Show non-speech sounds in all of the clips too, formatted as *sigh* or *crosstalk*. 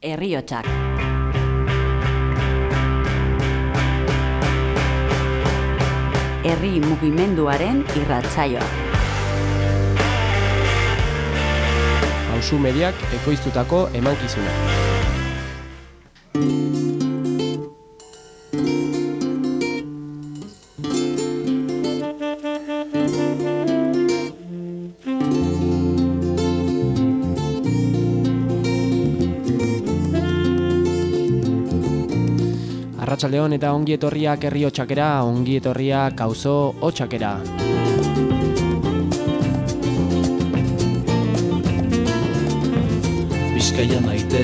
Herriotsak. Herri mugimenduaren irratsaioa. Hauzu mediak ekoiztutako emankizuna. Arratsaldeon eta ongi etorriak herri hotsakera, ongi etorriak auzo hotsakera. Bizkaia maite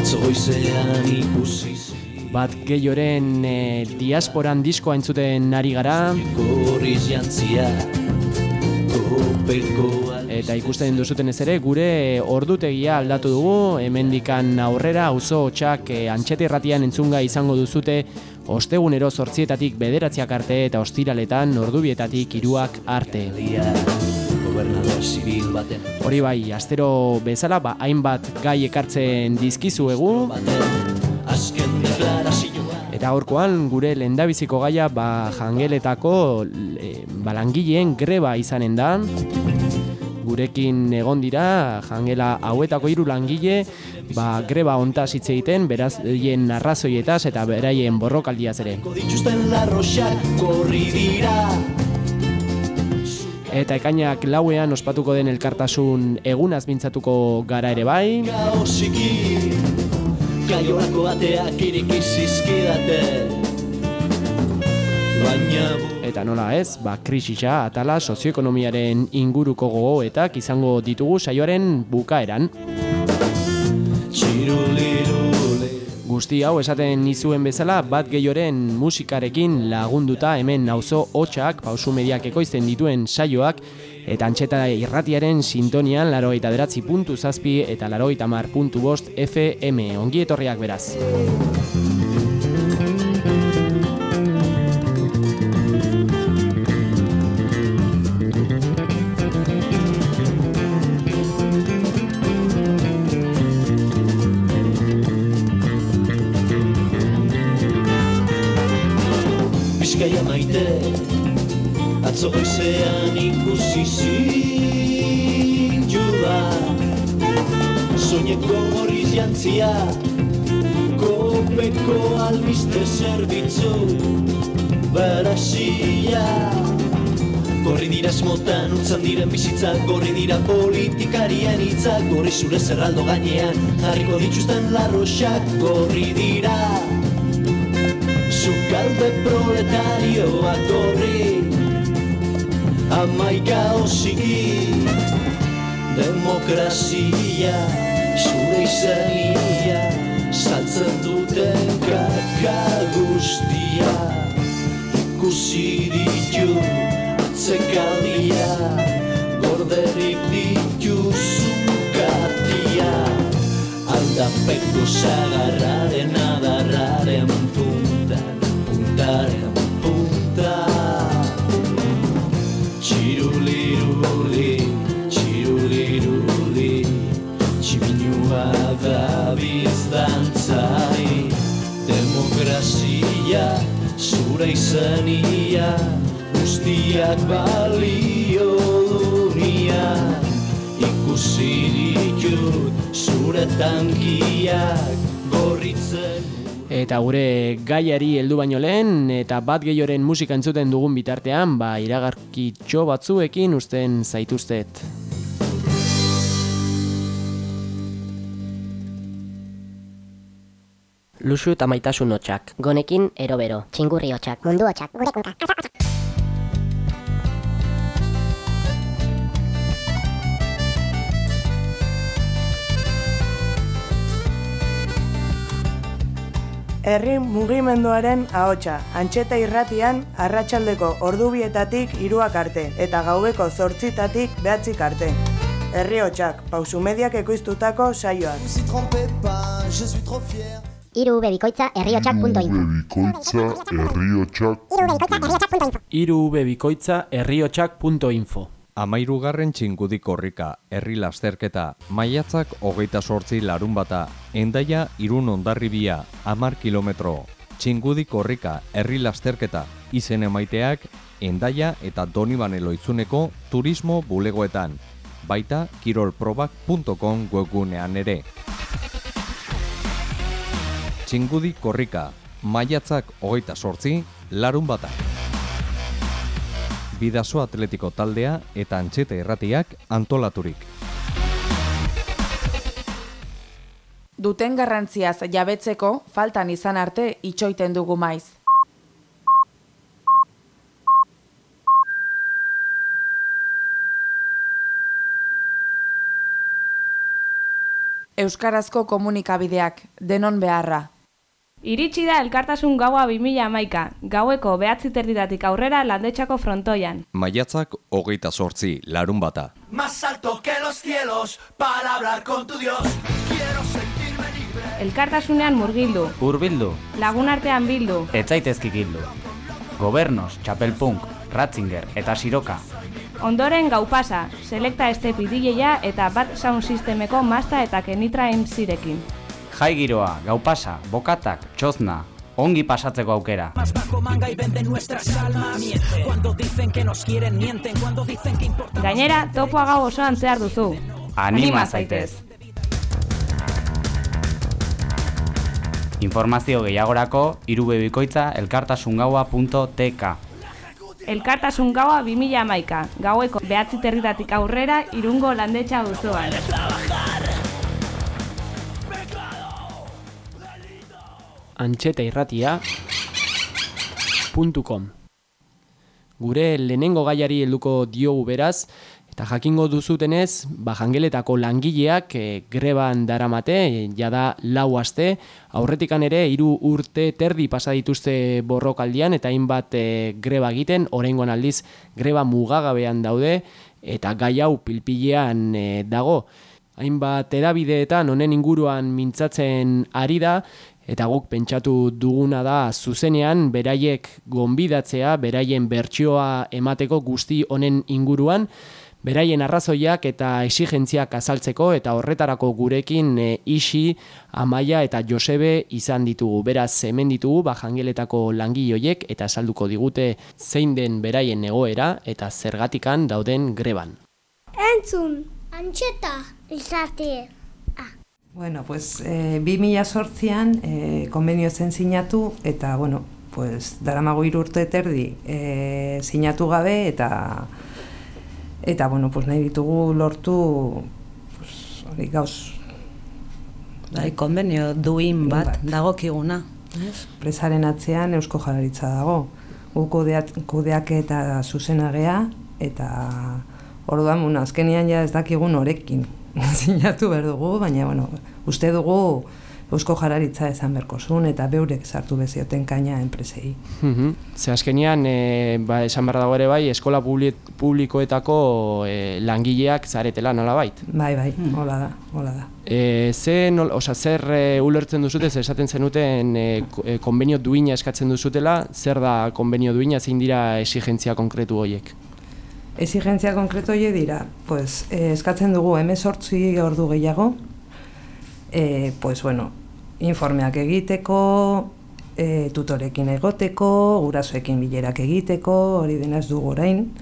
Atzo goizean ikusi Bat gehioren e, diasporan diskoa entzuten ari gara Gorriz jantzia Kopeko Eta ikusten duzuten ez ere, gure ordutegia aldatu dugu, hemendikan aurrera, auzo hotxak e, antxete irratian entzunga izango duzute, ostegunero sortzietatik bederatziak arte eta ostiraletan ordubietatik hiruak arte. Hori bai, astero bezala, ba, hainbat gai ekartzen dizkizuegu, Azken deklarazioa eta gaurkoan gure lehendabiziko gaia ba, jangeletako e, balangileen greba izanen da. Gurekin egon dira, jangela hauetako hiru langile, ba, greba ontaz hitz egiten, beraz, hien arrazoietaz eta beraien borrokaldiaz ere. Eta ekainak lauean ospatuko den elkartasun egunaz mintzatuko gara ere bai. Kaiolako bateak iriki zizkidate Baina Eta nola ez, ba, krisisa atala sozioekonomiaren inguruko gogoetak izango ditugu saioaren bukaeran. Guzti hau esaten nizuen bezala bat gehioren musikarekin lagunduta hemen nauzo hotxak pausu mediak ekoizten dituen saioak eta antxeta irratiaren sintonian larogeita beratzi puntu zazpi eta larogeita mar puntu bost FM ongi etorriak beraz. Zure zerraldo gainean Jarriko dituzten larroxak Gorri dira. Zukalde proletarioak gorri Amaika osiki. Demokrazia Zure izania Saltzen duten kaka guztia. Ikusi ditu Atzekaldia Gorderik dituzu. katia Aldapeko zagarraren adarraren puntan, puntaren punta Txiruliruli, txiruliruli Tximinua da bizdantzai Demokrazia, zure izania Guztiak balio dunia. Ikusi ditut zure tankiak gorritzen Eta gure gaiari heldu baino lehen eta bat gehioren musika entzuten dugun bitartean, ba iragarkitxo batzuekin usten zaituztet. Luxu eta maitasun hotxak. Gonekin erobero. Txingurri hotxak. Mundu hotxak. Gure Herri mugimenduaren ahotsa, antxeta irratian arratsaldeko ordubietatik hiruak arte eta gaubeko zortzitatik behatzik arte. Herri hotxak, pausu mediak ekoiztutako saioak. Si trompé pas, je suis trop fier Iru bebikoitza herriotxak.info Bikoitza herriotxak Iru bebikoitza herriotxak.info irubebikoitza herriotxak.info Amairugarren txingudi korrika, herri lasterketa, maiatzak hogeita sortzi larun bata, endaia irun ondarribia, amar kilometro, txingudi korrika, herri lasterketa, izen emaiteak, endaia eta donibane loitzuneko turismo bulegoetan, baita kirolprobak.com webgunean ere. Txingudi korrika, maiatzak hogeita sortzi, larun bata. Bidaso Atletiko taldea eta antxete erratiak antolaturik. Duten garrantziaz jabetzeko faltan izan arte itxoiten dugu maiz. Euskarazko komunikabideak, denon beharra. Iritsi da elkartasun gaua 2000 amaika, gaueko behatzi terdidatik aurrera landetxako frontoian. Maiatzak hogeita sortzi, larun bata. Más alto que los cielos para hablar con tu Dios. Quiero sentirme libre. Elkartasunean murgildu, Urbildu, lagun artean bildu, etzaitezki gildu. Gobernos, Txapelpunk, Ratzinger eta Siroka. ondoren gau pasa, selekta estepi DJa eta bat sound sistemeko masta eta kenitra emzirekin. Jai giroa, gau pasa, bokatak, txozna, ongi pasatzeko aukera. Gainera, topoa gau osoan zehar duzu. Anima zaitez! Informazio gehiagorako irubebikoitza elkartasungaua.tk Elkartasun gaua 2000 amaika, gaueko behatzi territatik aurrera irungo landetxa auzoan. Antxeta irratia Gure lehenengo gaiari helduko diogu beraz, eta jakingo duzutenez, ba jangeletako langileak e, greban daramate, e, jada lau aste, aurretikan ere hiru urte terdi pasa dituzte borrokaldian eta hainbat e, greba egiten, oraingoan aldiz greba mugagabean daude eta gai hau pilpilean e, dago. Hainbat edabideetan honen inguruan mintzatzen ari da, eta guk pentsatu duguna da zuzenean beraiek gonbidatzea, beraien bertsioa emateko guzti honen inguruan, beraien arrazoiak eta exigentziak azaltzeko eta horretarako gurekin e, isi, amaia eta josebe izan ditugu. Beraz, hemen ditugu, ba, jangeletako langilloiek eta salduko digute zein den beraien egoera eta zergatikan dauden greban. Entzun, antxeta, izate. Bueno, pues eh, 2000 sortzian eh, konbenio zen sinatu eta, bueno, pues daramago urte terdi eh, sinatu gabe eta eta, bueno, pues nahi ditugu lortu pues, hori gauz Bai, konbenio duin bat, bat. dagokiguna. presaren atzean eusko jalaritza dago. Gu kudeak eta zuzenagea eta orduan, bueno, azkenian ja ez dakigun orekin *laughs* sinatu behar dugu, baina, bueno, uste dugu eusko jararitza esan berkozun eta beurek sartu bezioten kaina enpresei. Mhm. Ze azkenean, e, ba, esan behar dago ere bai, eskola publi- publikoetako e, langileak zaretela nolabait. Bai, bai, hola da, hola da. E, ze, nol, oza, zer e, ulertzen duzute, zer esaten zenuten e, konbenio duina eskatzen duzutela, zer da konbenio duina, zein dira exigentzia konkretu horiek? Exigentzia konkreto hie dira, pues, eh, eskatzen dugu emezortzi ordu gehiago, eh, pues, bueno, informeak egiteko, eh, tutorekin egoteko, gurasoekin bilerak egiteko, hori dena ez dugu orain,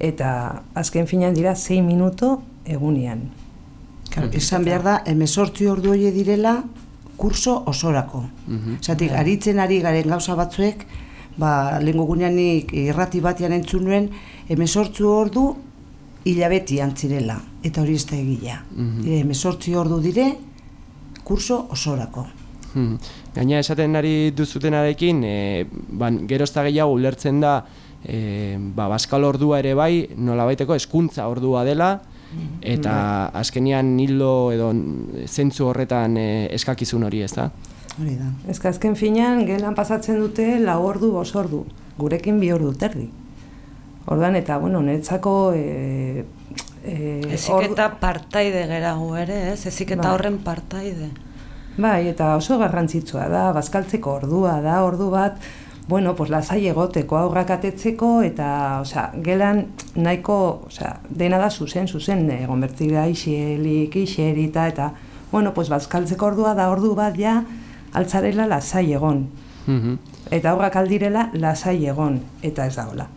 eta azken finean dira 6 minuto egunean. Claro, esan behar da, emesortzi ordu hori direla kurso osorako. Zatik, aritzen ari garen gauza batzuek, ba, lehenko guneanik irrati batean entzun nuen, emesortzu ordu hilabetian zirela, eta hori ez da egila. Mhm. E, emesortzi ordu dire, kurso osorako. Hmm. Gaina esaten ari duzutenarekin, e, ban, geroz eta gehiago ulertzen da, e, ba, baskal ordua ere bai, nolabaiteko hezkuntza ordua dela, eta azkenian hildo edo zentzu horretan e, eskakizun hori ez da. Hori da. Ez que azken finean, gelan pasatzen dute lau ordu, bos ordu, gurekin bi ordu terdi. Ordan eta, bueno, netzako... E, e, Ezik eta partaide gera gu ere, ez? Ezik eta Bai. horren partaide. Bai, eta oso garrantzitsua da, bazkaltzeko ordua da, ordu bat, bueno, pues lasai egoteko aurrak atetzeko eta, osea, gelan nahiko, osea, dena da zuzen, zuzen, egon bertzira ixelik, ixerita eta, bueno, pues bazkaltzeko ordua da ordu bat ja altzarela lasai egon. Mhm. Eta aurrak aldirela lasai egon, eta ez da hola.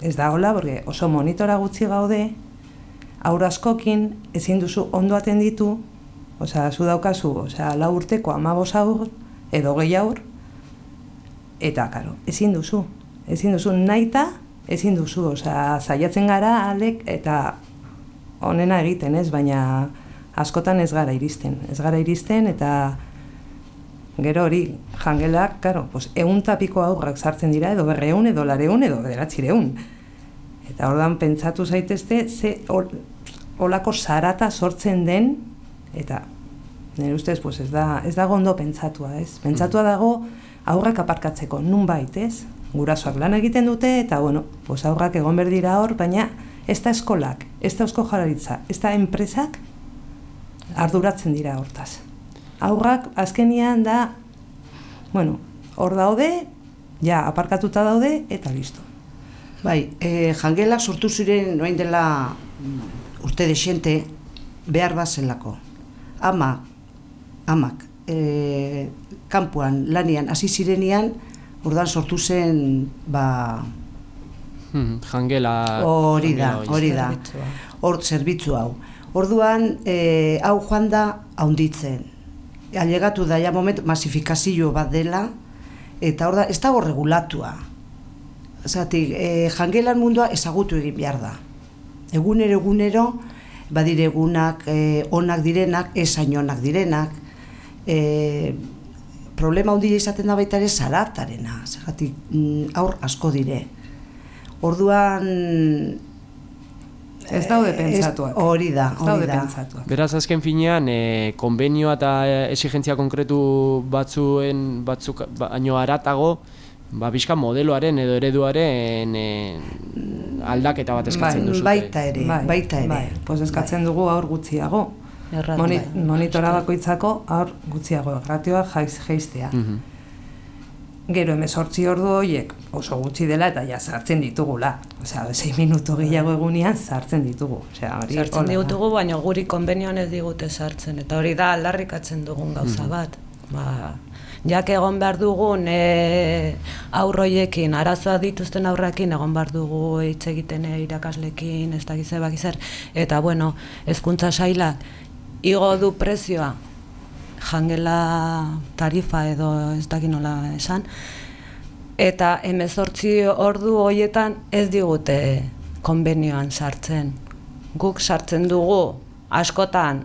Ez da hola, porque oso monitora gutxi gaude, aur askokin ezin duzu ondo atenditu, osea, zu daukazu, osea, lau urteko amabos aur, edo gehi aur, eta, karo, ezin duzu. Ezin duzu naita, ezin duzu, osea, zaiatzen gara alek, eta onena egiten ez, baina askotan ez gara iristen. Ez gara iristen, eta gero hori, jangelak, karo, pues, egun tapiko aurrak sartzen dira, edo berreun, edo lareun, edo bederatzireun. Eta ordan pentsatu zaitezte, ze ol, olako sarata sortzen den, eta nire ustez, pues, ez, da, ez dago ondo pentsatua, ez? Pentsatua dago aurrak aparkatzeko, nun bait, ez? Gurasoak lan egiten dute, eta bueno, pues, aurrak egon behar dira hor, baina ez da eskolak, ez da eusko jararitza, ez da enpresak arduratzen dira hortaz. Aurrak azkenian da, bueno, hor daude, ja, aparkatuta daude, eta listo. Bai, e, jangelak sortu ziren noain dela mm, urte desente behar bazelako. Ama, amak, e, kanpoan, lanian, hasi zirenian, ordan sortu zen, ba, Mhm, Jangela... hori da, jangela hori da, hor zerbitzu hau. Orduan, e, hau joan da haunditzen. Ailegatu da, ja moment, masifikazio bat dela, eta hor da, ez dago regulatua. Zatik, e, jangelan mundua ezagutu egin behar da. Egunero, egunero, badire egunak e, onak direnak, esain onak direnak, e, problema handia izaten da baita ere zaratarena, zergatik mm, aur asko dire. Orduan... Ez daude eh, pentsatuak. ez- Hori da, Ez daude hori da. pentsatuak. Beraz, azken finean, e, konbenio eta e, exigentzia konkretu batzuen, batzuk baino aratago, ba, bizka modeloaren edo ereduaren e, aldaketa bat eskatzen Bai, duzu. baita ere, baita ere. Bai, pues eskatzen dugu aur gutxiago. Errat, Moni, bai. monitora bakoitzako aur gutxiago, ratioa jaiz jeistea. Mhm. Gero emezortzi ordu horiek oso gutxi dela eta ja sartzen ditugula. Osea, 6 minutu gehiago egunean sartzen ditugu. Osea, hori Sartzen hola da. digutugu, baina guri konbenioan ez digute sartzen. Eta hori da aldarrikatzen dugun gauza Mhm. bat. Ba, jak egon behar dugun e, aurroiekin, arazoa dituzten aurrakin egon behar dugu hitz egiten e, irakaslekin, ez dakiz zer, bakiz zer. Eta bueno, hezkuntza sailak igo du prezioa jangela tarifa edo ez dakit nola esan, eta emezortzi ordu hoietan ez digute konbenioan sartzen. Guk sartzen dugu askotan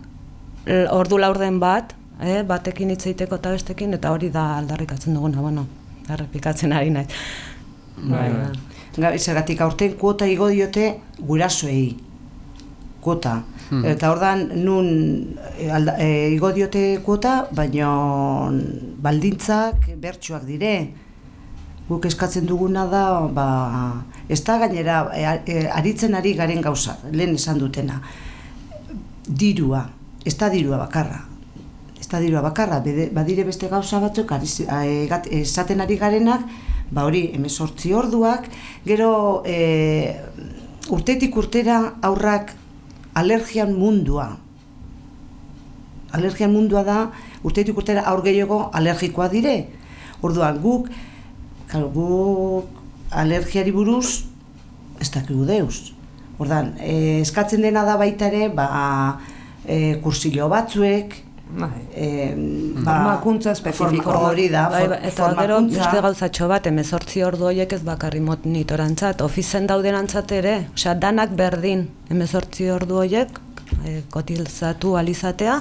ordu laurden bat, eh, batekin hitz egiteko eta bestekin, eta hori da aldarrikatzen duguna, bueno, errepikatzen ari naiz. Bai, bai. Zergatik aurten kuota igo diote gurasoei. Kuota. Hmm. Eta ordan nun e, alda, e, igo diote kuota, baina baldintzak bertsuak dire. Guk eskatzen duguna da, ba, ez da gainera e, aritzen ari garen gauza, lehen esan dutena. Dirua, ez da dirua bakarra. Ez da dirua bakarra, bede, badire beste gauza batzuk esaten ari garenak, ba hori, emezortzi orduak, gero e, urtetik urtera aurrak alergian mundua. Alergian mundua da, urtetik urtera aur gehiago alergikoa dire. Orduan guk, claro, guk alergiari buruz ez dakigu deus. Ordan, e, eskatzen dena da baita ere, ba, e, kursillo batzuek, e, Formakuntza espezifiko. Hori da, Bai, ba, eta gero beste gauzatxo bat, emezortzi ordu horiek ez bakarri monitorantzat, ofizen daudenantzat ere, osea, danak berdin, emezortzi ordu horiek, e, kotilzatu alizatea,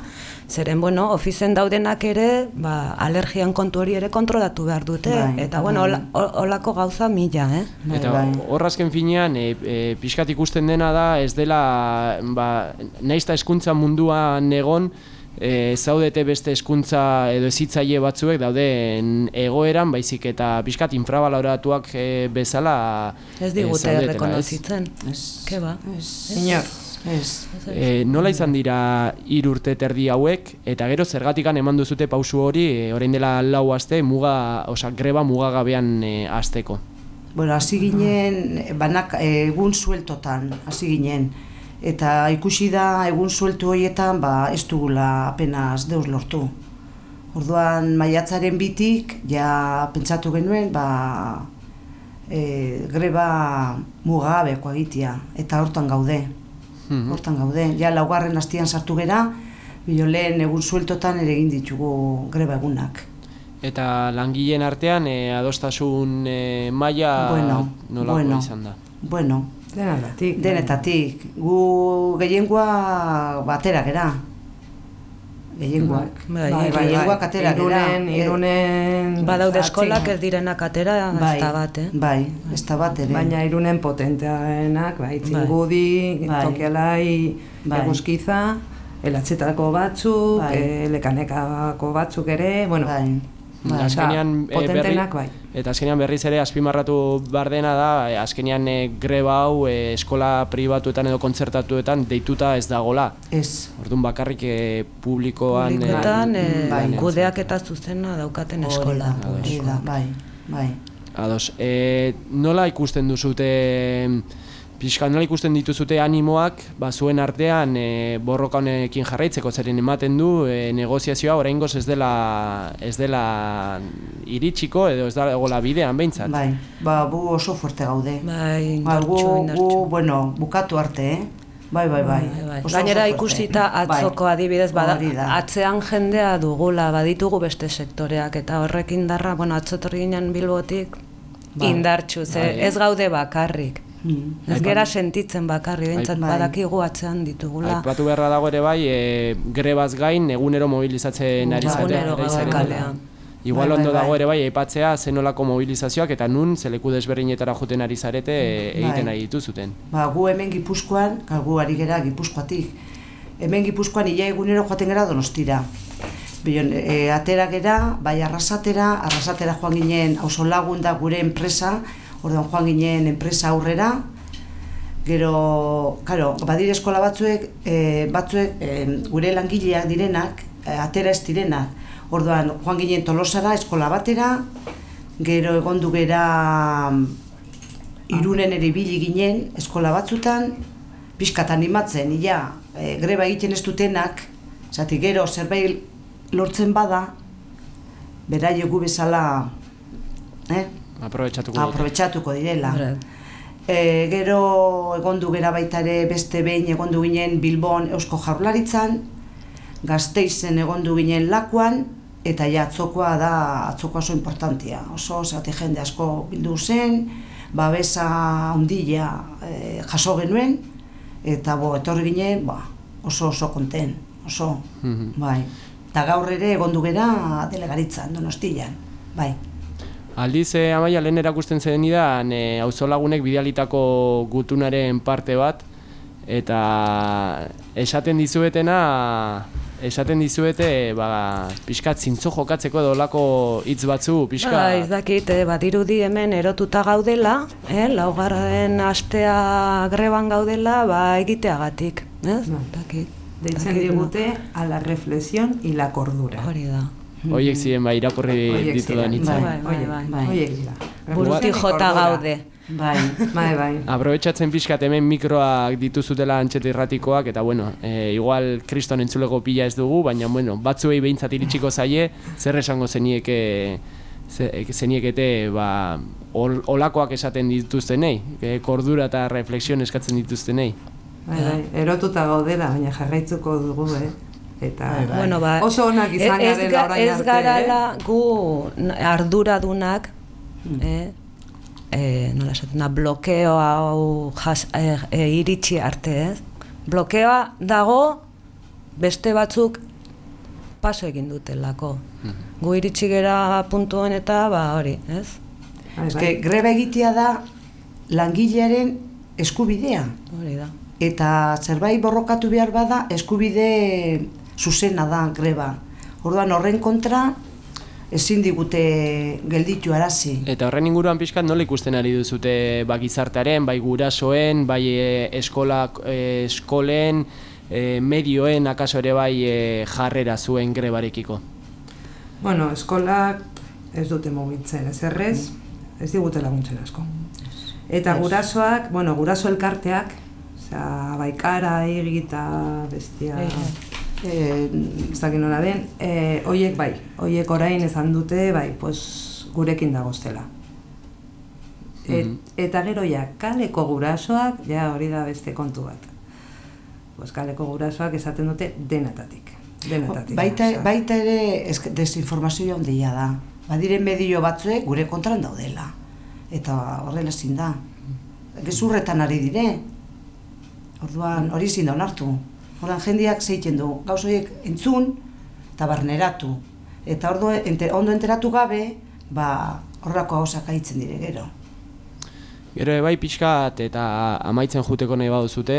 zeren, bueno, ofizen daudenak ere, ba, alergian kontu hori ere kontrolatu behar dute, Bai, eta, bueno, bai. hola- ho- holako gauza mila, eh? Eta hor azken finean, e, e, pixkat ikusten dena da, ez dela, ba, naizta hezkuntza munduan egon, e, zaudete beste hezkuntza edo ezitzaile batzuek dauden egoeran, baizik eta pixkat infrabaloratuak e, bezala Ez e, digute zaudetela, ez? errekonozitzen. Ez. Ke ba? Inor. Ez. E, nola izan dira hiru urte terdi hauek eta gero zergatikan eman duzute pausu hori e, orain dela lau aste muga, osea greba mugagabean e, hasteko. Bueno, hasi ginen banak egun sueltotan, hasi ginen. Eta ikusi da egun sueltu horietan ba ez dugula apenas deus lortu. Orduan maiatzaren bitik ja pentsatu genuen ba e, greba mugagabeko egitea eta hortan gaude. Mhm. Hortan gaude. Ja laugarren hastian sartu gera, biolen egun sueltotan ere egin ditugu greba egunak. Eta langileen artean e, adostasun e, maila Bueno, nolako bueno. izan da. Bueno, Denetatik. denetatik. Gu gehiengoa batera gera. Gehiengoak. Bai, bai, bai, gehiengoak atera gera. Irunen, irunen... Badaude eskolak ez direnak atera, Bai, ez da bat, eh? Bai, ez da bat ere. Baina irunen potentearenak, bai, tzingudi, Bai. tokialai, Bai. eguzkiza, elatxetako batzuk, Bai. eh, lekanekako batzuk ere, bueno, Bai. Bai. Osea, Azkenean, eh, potentenak berri- bai. Eta azkenean berriz ere azpimarratu behar dena da, eh, azkenean eh, greba hau eh, eskola pribatuetan edo kontzertatuetan deituta ez dagola. Ez. Orduan bakarrik eh, publikoan... Publikoetan, eh, bai, kudeak eta zuzena daukaten Hori eskola. da, hori da, bai, bai. Ados, e, nola ikusten duzute, pixka, nola ikusten dituzute animoak, ba, zuen artean e, borroka honekin jarraitzeko zeren ematen du e, negoziazioa oraingoz ez dela ez dela iritsiko edo ez dagoela bidean behintzat. Bai, ba, bu oso fuerte gaude. Bai, Ba, gu, gu, bueno, bukatu arte, eh? Bai, bai, bai. Oso, oso Gainera ikusita atzoko Bai. adibidez bada, da. atzean jendea dugula baditugu beste sektoreak eta horrek indarra, bueno, atzotorri ginen bilbotik Bai. indartsu, ze Bai. ez gaude bakarrik. Mm. Ez gera sentitzen bakarri, behintzat Bai. badakigu atzean ditugula. Aipatu beharra dago ere bai, e, grebaz gain egunero mobilizatzen ari Bai. zarete. Egunero. Igual Bai, bai, ondo dago bai. ere bai aipatzea zenolako mobilizazioak eta nun zeleku desberdinetara joten ari zarete e, egiten Bai. ari dituzuten. Ba, gu hemen Gipuzkoan, gu ari gera Gipuzkoatik. Hemen Gipuzkoan ia egunero joaten gera Donostira. Bion, e, atera gera, bai arrasatera, arrasatera joan ginen auzo lagun da gure enpresa, orduan joan ginen enpresa aurrera, Gero, karo, badire eskola batzuek, e, batzuek e, gure langileak direnak, e, atera ez direnak. Orduan, joan ginen Tolosara eskola batera, gero egondu gera mm, irunen ere ibili ginen eskola batzutan, pixkat animatzen, ia, e, greba egiten ez dutenak, zati gero zerbait lortzen bada, beraio gu bezala, eh? Aprobetxatuko dute. aprobetxatuko direla. E, gero egondu gera baita ere beste behin egondu ginen Bilbon Eusko Jaurlaritzan, Gasteizen egondu ginen Lakuan, eta ja atzokoa da, atzokoa oso importantia. Oso, zate jende asko bildu zen, babesa handia e, jaso genuen, eta bo, etorri ginen, ba, oso oso konten, oso, Mhm. bai. Eta gaur ere egondu gera delegaritzan, donostian, bai. Aldiz, eh, amaia, lehen erakusten zen idan, eh, auzolagunek bidalitako gutunaren parte bat, eta esaten dizuetena, esaten dizuete, ba, pixkat zintzo jokatzeko edo olako hitz batzu, pixka... Ba, ez dakit, eh, badirudi hemen erotuta gaudela, eh, laugarren astea greban gaudela, ba, egiteagatik, ez? No. Dakit. Deitzen digute a la reflexión y la cordura. Hori da. Hoiek ziren, ba, irakurri Horiek ditudan ziren, hitzak. Bai, bai, bai. bai. Buruti jota gaude. Bai. Bai, bai. Aprobetxatzen pixkat hemen mikroak dituzutela antxete irratikoak, eta bueno, e, igual kriston entzuleko pila ez dugu, baina bueno, batzuei behintzat iritsiko zaie, zer esango zenieke ze- zeniekete ba, ol, olakoak esaten dituztenei, e, kordura eta reflexio eskatzen dituztenei. Bai, bai. Erotuta gaudela, baina jarraitzuko dugu, eh? Eta Bai, bai. Bueno, ba, oso onak izan ez, garela ga- orain ez arte, eh? garala gu arduradunak, Hmm. eh, eh, nola esaten da, blokeo hau jas, eh, eh, iritsi arte, ez? Blokeoa dago beste batzuk paso egin dutelako. Gu iritsi gera puntuen eta ba hori, ez? Bai, Eske, greba egitea da langilearen eskubidea. Hori da. Eta zerbait borrokatu behar bada eskubide zuzena da greba. Orduan horren kontra ezin digute gelditu arazi. Eta horren inguruan pixkat nola ikusten ari duzute ba, gizartearen, bai gurasoen, bai e, eskola, e, eskolen, e, medioen akaso ere bai e, jarrera zuen grebarekiko? Bueno, eskolak ez dute mugitzen, ez errez, ez digute laguntzen asko. Eta gurasoak, bueno, guraso elkarteak, osea, baikara, egita, bestia, eh, ez dakit nola den, eh, oiek bai, oiek orain ezan dute, bai, pues, gurekin dagoztela. Et, Eta gero ja, kaleko gurasoak, ja hori da beste kontu bat. Pues kaleko gurasoak esaten dute denatatik. Denatatik. Baita, osea. baita ere esk- desinformazio handia da. Badiren medio batzuek gure kontran daudela. Eta horrela ezin da. Gezurretan ari dire. Orduan hori ezin da onartu. Orduan jendeak zeiten du. Gauz horiek entzun eta barneratu. Eta ordu, ente, ondo enteratu gabe, ba, horrako gauzak aitzen dire gero. Gero bai pixkat eta amaitzen juteko nahi baduzute,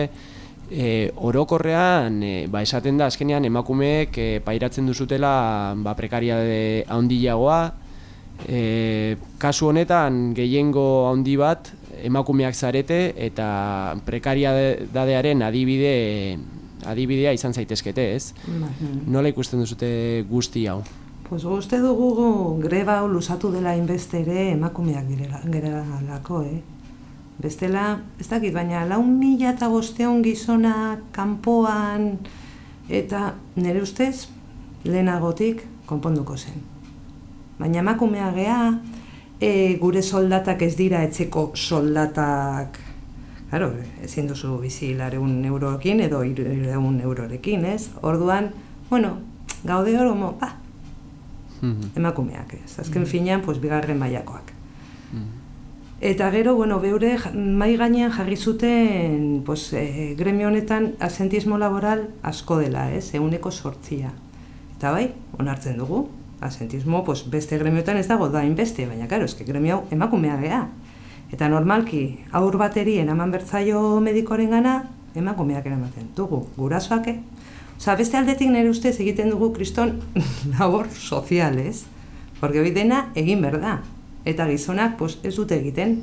e, orokorrean e, ba, esaten da azkenean emakumeek e, pairatzen duzutela ba, prekariade handiagoa, e, kasu honetan gehiengo handi bat emakumeak zarete eta prekariadearen adibide adibidea izan zaitezkete, ez? Bai. Nola ikusten duzute guzti hau? Pues uste dugu greba hau lusatu dela inbeste ere emakumeak direla, geralako, eh? Bestela, ez dakit, baina lau mila eta bosteon gizona kanpoan eta nire ustez lehenagotik konponduko zen. Baina emakumea gea, e, gure soldatak ez dira etxeko soldatak Claro, ezin duzu bizi lareun euroekin edo ireun eurorekin, ez? Orduan, bueno, gaude hor, mo, ba, emakumeak, ez? Azken finean, pues, bigarren mailakoak. Eta gero, bueno, beure mai gainean jarri zuten pues, e, gremio honetan asentismo laboral asko dela, ez? Euneko sortzia. Eta bai, onartzen dugu, asentismo pues, beste gremioetan ez dago da inbeste, baina karo, eske gremio emakumea gea. Eta normalki, aur bateri enaman bertzaio medikoren gana, emakumeak eramaten dugu, gurasoake. Osa, beste aldetik nire ustez egiten dugu kriston *laughs* labor sozialez, porque hori dena egin berda. Eta gizonak pues, ez dute egiten,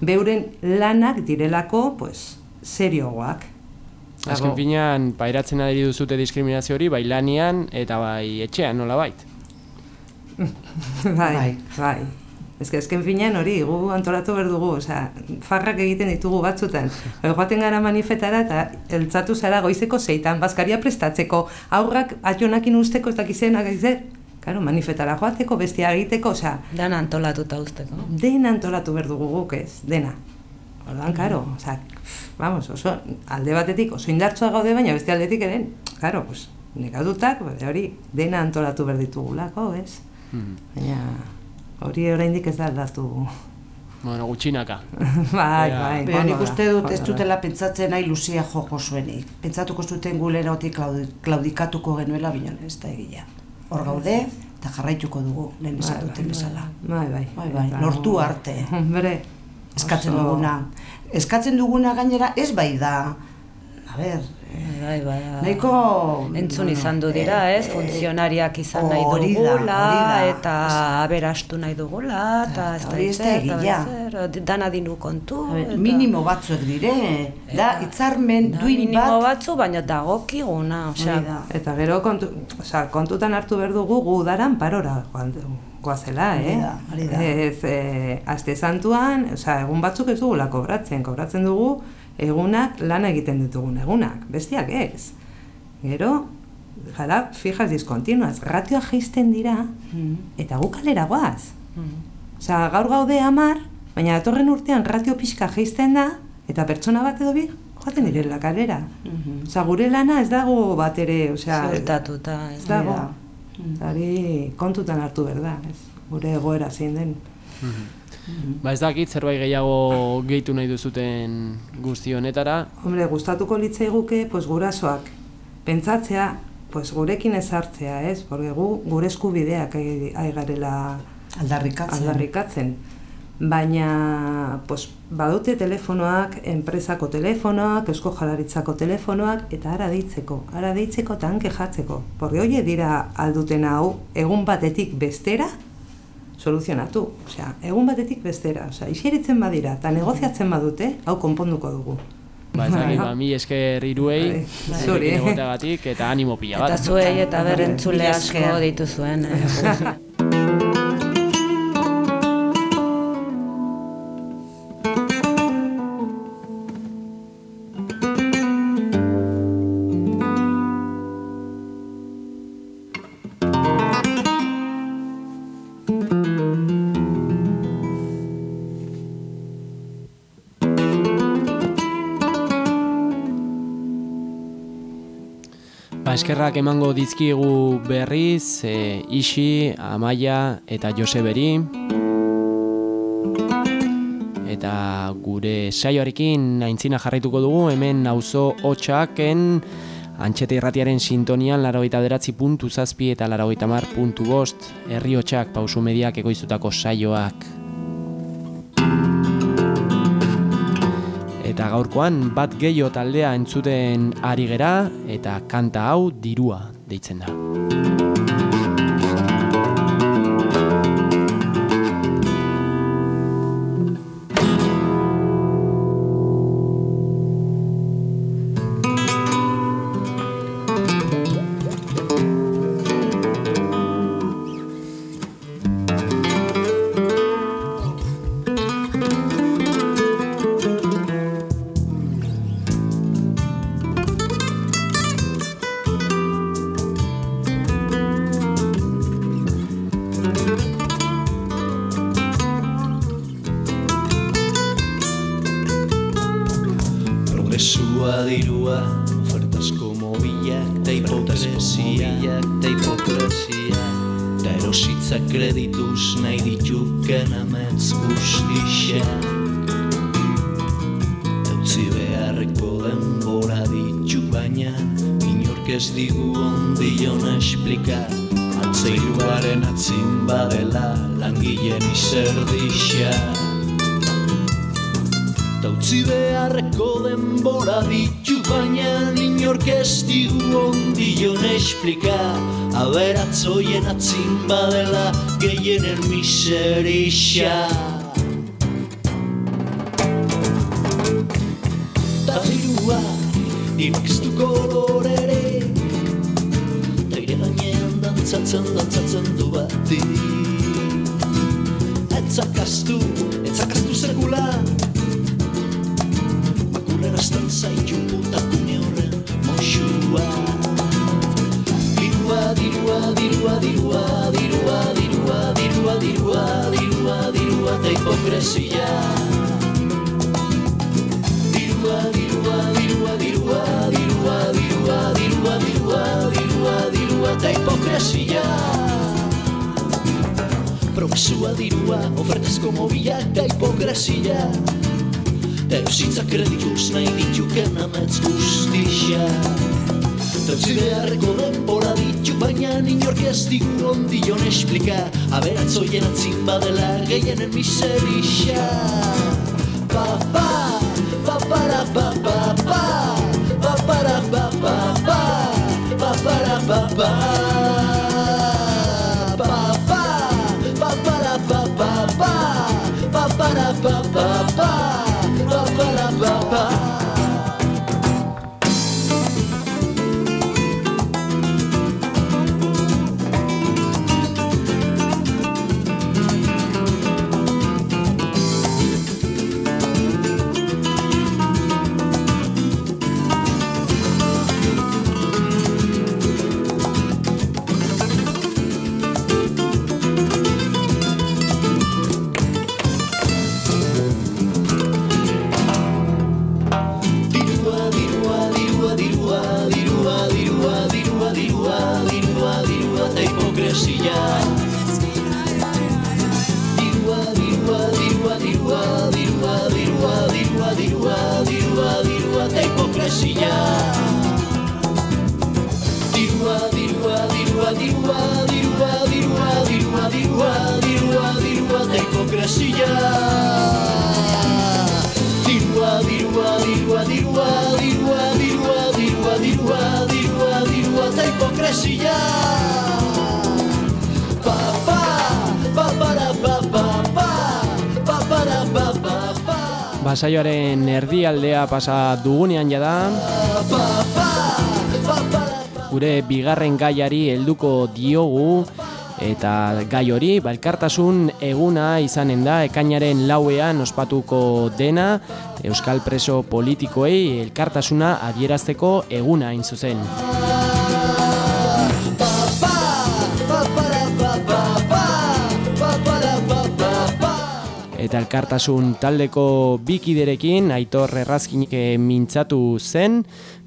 beuren lanak direlako pues, seriogoak. Azken finean, pairatzen ari duzute diskriminazio hori, bai lanian eta bai etxean, nola bait. *laughs* bai, bai. Ez que finean hori, gu antolatu behar dugu, osea, farrak egiten ditugu batzutan. Joaten gara manifetara eta eltzatu zara goizeko zeitan, bazkaria prestatzeko, aurrak atxonakin usteko eta gizenak egize, Claro, manifetara joateko, bestia egiteko, osea... Dena antolatuta usteko. Dena antolatu behar dugu guk ez, dena. Orduan, karo, osea, vamos, oso, alde batetik oso indartsua gaude, baina beste aldetik eren, karo, pues, nekatutak, bade hori, dena antolatu behar ditugulako, ez? Baina, hori oraindik ez da aldatu. Bueno, gutxinaka. *laughs* bai, bai. Baina nik uste dut ez dutela pentsatzen nahi Lucia joko zuenik. Pentsatuko zuten gulerotik klaudi- klaudikatuko genuela bilan ez da egia. Hor gaude eta jarraituko dugu lehen esan Bai, duten bai, bezala. Bai, bai. Bai, bai, Eta- lortu arte. Hombre, Eskatzen oso- duguna. Eskatzen duguna gainera ez bai da. A ber, Bai, bai, nahiko... Entzun izan du dira, ez? Funtzionariak izan nahi hori da, dugula, hori da. eta aberastu nahi dugula, eta ez da egia. dana dinu kontu. Minimo batzuek dire, da hitzarmen Da, duin minimo bat batzu, baina dagokiguna, osea. Eta gero kontu, osea, kontutan hartu behar dugu gu udaran parora joan goazela, eh? Hori da. Ez, eh, aste santuan, osea, egun batzuk ez dugula kobratzen, kobratzen dugu egunak lana egiten ditugun egunak, bestiak ez. Gero, jara, fijas diskontinuaz, ratioa jaisten dira, eta gu kalera goaz. Osea, gaur gaude amar, baina datorren urtean ratio pixka jaisten da, eta pertsona bat edo bi joaten direla kalera. Osea, gure lana ez dago bat ere, osea... Ziurtatuta, ez ez dago. hori kontutan hartu behar da, ez? Gure egoera zein den. Ba ez dakit zerbait gehiago gehitu nahi duzuten guzti honetara. Hombre, gustatuko litzaiguke, pues gurasoak, pentsatzea, pues gurekin ezartzea, ez? Porque gu, gure eskubideak ai garela aldarrikatzen. aldarrikatzen. Baina, pues, badute telefonoak, enpresako telefonoak, eusko jalaritzako telefonoak, eta ara deitzeko, ara deitzeko eta hanke jatzeko. Porque hoie dira alduten hau, egun batetik bestera, soluzionatu. Osea, egun batetik bestera, osea, iseritzen badira eta negoziatzen badute, hau konponduko dugu. Ba, ez dakit, ba, mi esker iruei, Bai, zuri. egoteagatik, eta animo pila bat. Eta zuei eta berentzule asko dituzuen. Eh? *laughs* eskerrak emango dizkigu berriz, e, Isi, Amaia eta Joseberi. Eta gure saioarekin aintzina jarraituko dugu, hemen auzo hotxaken antxete irratiaren sintonian laragoita beratzi puntu zazpi eta laragoita mar puntu bost herri hotxak pausu mediak egoiztutako saioak. Eta gaurkoan bat gehiago taldea entzuten ari gera eta kanta hau dirua deitzen da. Progresua dirua, ofertasko mobilak, ta hipokresia, ta hipokresia. Ta erositza kredituz nahi dituken ametz guztixak. Eutzi beharreko denbora ditu baina, inork ez digu ondion esplika. Altzeiruaren atzin badela, langileen izerdixak. Ta utzi beharreko denbora ditu baina inork ez digu ondion esplika. Aberatzoien atzin badela gehienen miserixa Ta ez du kolorere Ta ire gainean dantzatzen dantzatzen du bati. Etzakastu, etzakastu Ezin ondion esplika Aberatzoien atzin badela Gehienen miserisa Papa, papara, papara Basaioaren erdialdea pasa dugunean jada. Gure bigarren gaiari helduko diogu eta gai hori balkartasun eguna izanen da ekainaren lauean ospatuko dena Euskal preso politikoei elkartasuna adierazteko eguna hain zuzen. Eta elkartasun taldeko bikiderekin Aitor Errazkinik mintzatu zen,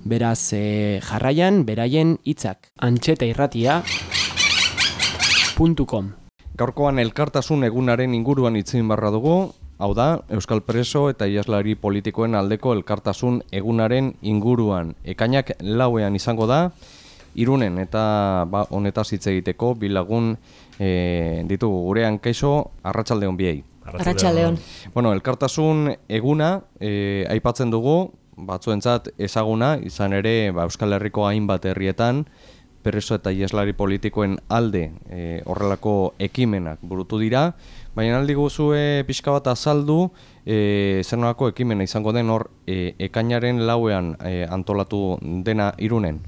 beraz e, jarraian beraien hitzak. Antxeta irratia Gaurkoan elkartasun egunaren inguruan itzin barra dugu, hau da, Euskal Preso eta Iaslari politikoen aldeko elkartasun egunaren inguruan. Ekainak lauean izango da, irunen eta ba, honetaz hitz egiteko bilagun e, ditugu gurean kaixo arratsaldeon biei. Arratsaldeon. Bueno, elkartasun eguna e, aipatzen dugu, batzuentzat ezaguna, izan ere ba, Euskal Herriko hainbat herrietan, preso eta ieslari politikoen alde e, horrelako ekimenak burutu dira, baina aldi guzue pixka bat azaldu e, zer ekimena izango den hor e, ekainaren lauean e, antolatu dena irunen?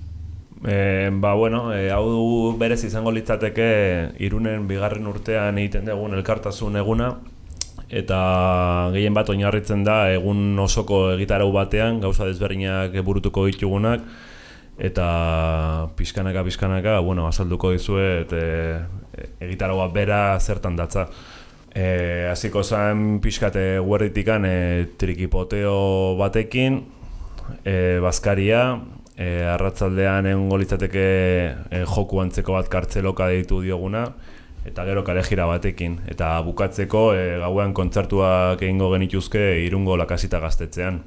E, ba, bueno, e, hau berez izango litzateke irunen bigarren urtean egiten dugun elkartasun eguna, eta gehien bat oinarritzen da egun osoko egitarau batean, gauza desberdinak burutuko ditugunak, eta pizkanaka pizkanaka bueno azalduko dizuet e, egitaragoa bera zertan datza. Eh hasiko zen pizkate guerditikan e, trikipoteo batekin e, bazkaria e, arratzaldean egongo litzateke e, joku antzeko bat kartzeloka deitu dioguna eta gero kalejira batekin eta bukatzeko e, gauean kontzertuak egingo genituzke irungo lakasita gaztetzean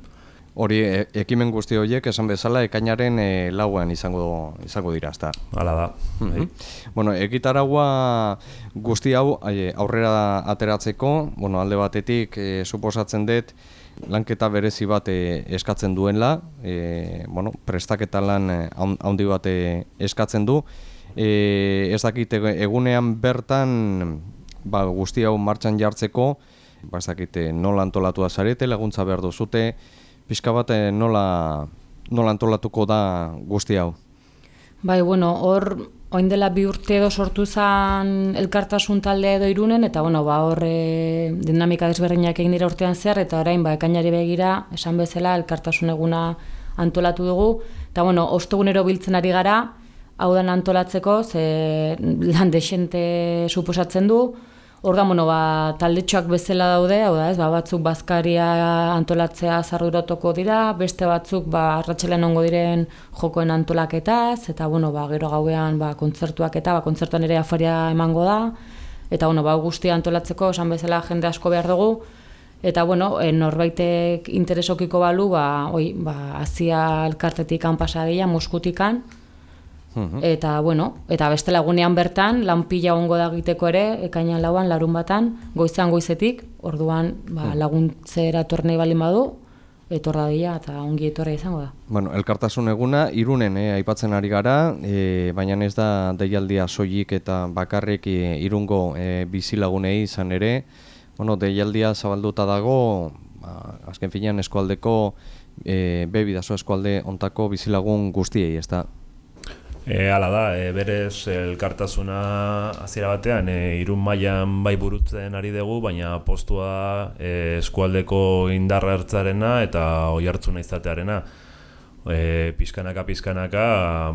Hori, e, ekimen guzti horiek esan bezala ekainaren e, lauan izango izango dira, ezta. Hala da. Mm Bueno, ekitaragua guzti hau aurrera ateratzeko, bueno, alde batetik e, suposatzen dut lanketa berezi bat e, eskatzen duenla, e, bueno, prestaketa lan handi bat eskatzen du. E, ez dakit egunean bertan ba, guzti hau martxan jartzeko, ba, ez dakit nola antolatu da zarete, laguntza behar duzute, pixka bat eh, nola, nola antolatuko da guzti hau? Bai, bueno, hor oin dela bi urte edo sortu zen elkartasun talde edo irunen, eta bueno, ba, hor e, dinamika desberdinak egin dira urtean zehar, eta orain ba, ekainari begira, esan bezala, elkartasun eguna antolatu dugu, eta bueno, ostogunero biltzen ari gara, hau dan antolatzeko, ze lan desente suposatzen du, Orda, bueno, ba, taldetxoak bezala daude, hau da, ez, ba, batzuk bazkaria antolatzea zarrurotoko dira, beste batzuk ba, arratxelen ongo diren jokoen antolaketaz, eta bueno, ba, gero gauean ba, kontzertuak eta ba, kontzertuan ere afaria emango da, eta bueno, ba, guztia antolatzeko, esan bezala jende asko behar dugu, eta bueno, e, norbaitek interesokiko balu, ba, oi, ba, azia elkartetik anpasa dira, moskutikan, Eta, bueno, eta beste lagunean bertan, lanpila ongo da egiteko ere, ekainan lauan, larun batan, goizan goizetik, orduan ba, laguntzera tornei balin badu, etorra dira eta ongi etorra izango da. Bueno, elkartasun eguna, irunen, eh, aipatzen ari gara, eh, baina ez da deialdia soilik eta bakarrik eh, irungo eh, bizilagunei izan ere, bueno, deialdia zabalduta dago, ba, azken finean eskualdeko, eh, bebidazo eskualde ontako bizilagun guztiei, ez da? E, ala da, e, berez elkartasuna hasiera batean e, irun mailan bai burutzen ari dugu, baina postua e, eskualdeko indarra hartzarena eta oi hartzuna izatearena. E, pizkanaka, pizkanaka,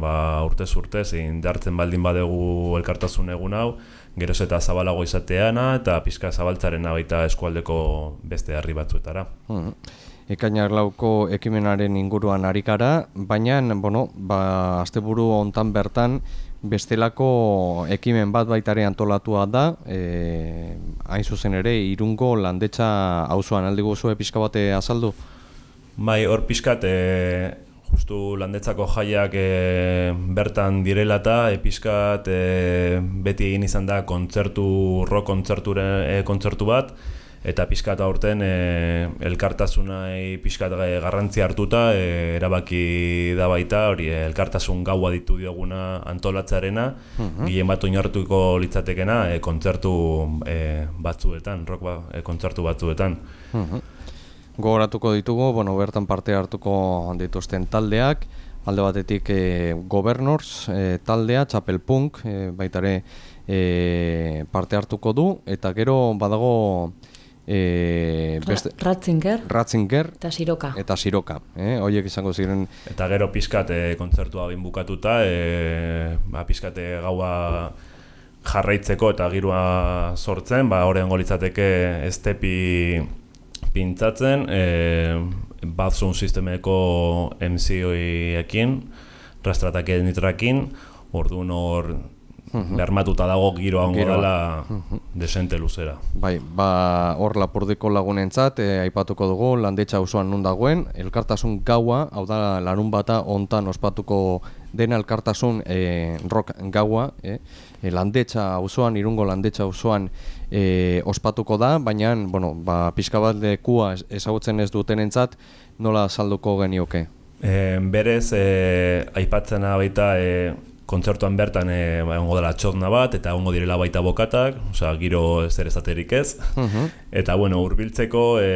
ba, urtez urtez, indartzen baldin badegu elkartasun egun hau, geroz eta zabalago izateana eta pizka zabaltzarena baita eskualdeko beste herri batzuetara. Hmm ekainak lauko ekimenaren inguruan arikara, baina, bueno, ba, asteburu hontan bertan, bestelako ekimen bat baitare antolatua da, e, hain zuzen ere, irungo landetxa auzoan aldi guzu pixka bate azaldu? Bai, hor pixkat, e, justu landetzako jaiak e, bertan direla eta e, pixkat e, beti egin izan da kontzertu, rock kontzertu, e, kontzertu bat, eta pixkat aurten e, elkartasunai pixkat garrantzi hartuta e, erabaki da baita hori e, elkartasun gaua ditu dioguna antolatzarena -huh. gien bat oinartuko litzatekena e, kontzertu e, batzuetan, rock ba, e, kontzertu batzuetan. Uh gogoratuko ditugu, bueno, bertan parte hartuko dituzten taldeak, alde batetik e, Governors e, taldea, Txapelpunk, e, baitare e, parte hartuko du, eta gero badago e, beste, Ratzinger, Ratzinger eta Siroka. Eta Siroka, eh? Hoiek izango ziren eta gero pizkat e, kontzertua bain bukatuta, e, ba pizkat gaua jarraitzeko eta girua sortzen, ba horrengo litzateke estepi pintzatzen, e, batzun sistemeko MC-oiekin, rastratake nitrakin, ordu hor Bermatuta dago giroa ongo dela mhm. desente luzera. Bai, ba, hor lapurdiko lagunentzat, e, aipatuko dugu, landetxa auzoan nun dagoen, elkartasun gaua, hau da, larun bata ontan ospatuko dena elkartasun e, rock gaua, e, e, landetxa auzoan, irungo landetxa auzoan e, ospatuko da, baina, bueno, ba, pixka bat lekua ezagutzen ez dutenentzat, nola salduko genioke? E, berez, e, aipatzena baita, e, kontzertuan bertan e, ba, egongo dela txotna bat eta egongo direla baita bokatak, osea giro zer ezaterik ez. Uh *laughs* Eta bueno, hurbiltzeko e,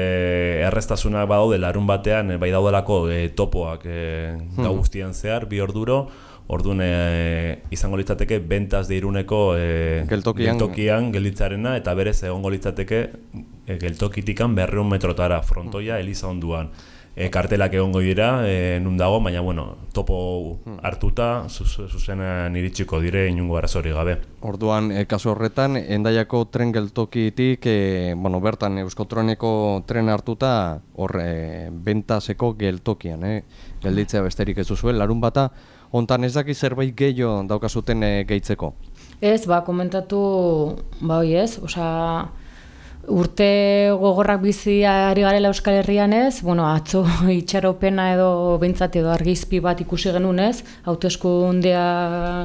errestasunak badaude larun batean e, bai daudelako e, topoak e, gau guztian zehar bi orduro. Orduan e, izango litzateke bentaz de iruneko e, geltokian, geltokian gelditzarena eta berez egongo litzateke e, geltokitikan berreun metrotara frontoia Eliza onduan e, kartelak egongo dira, e, nun dago, baina bueno, topo hmm. hartuta, zuzenean iritsiko dire inungo arazori gabe. Orduan, e, kasu horretan, endaiako tren geltokitik, e, bueno, bertan Euskotroneko tren hartuta, hor, e, bentaseko geltokian, e, gelditzea besterik ez duzuen, larun bata, hontan ez daki zerbait gehiago daukazuten e, gehitzeko? Ez, ba, komentatu, ba, oi ez, osea, urte gogorrak bizi ari garela Euskal Herrian ez, bueno, atzo *laughs* itxaropena edo bintzat edo argizpi bat ikusi genuen ez, hauteskundea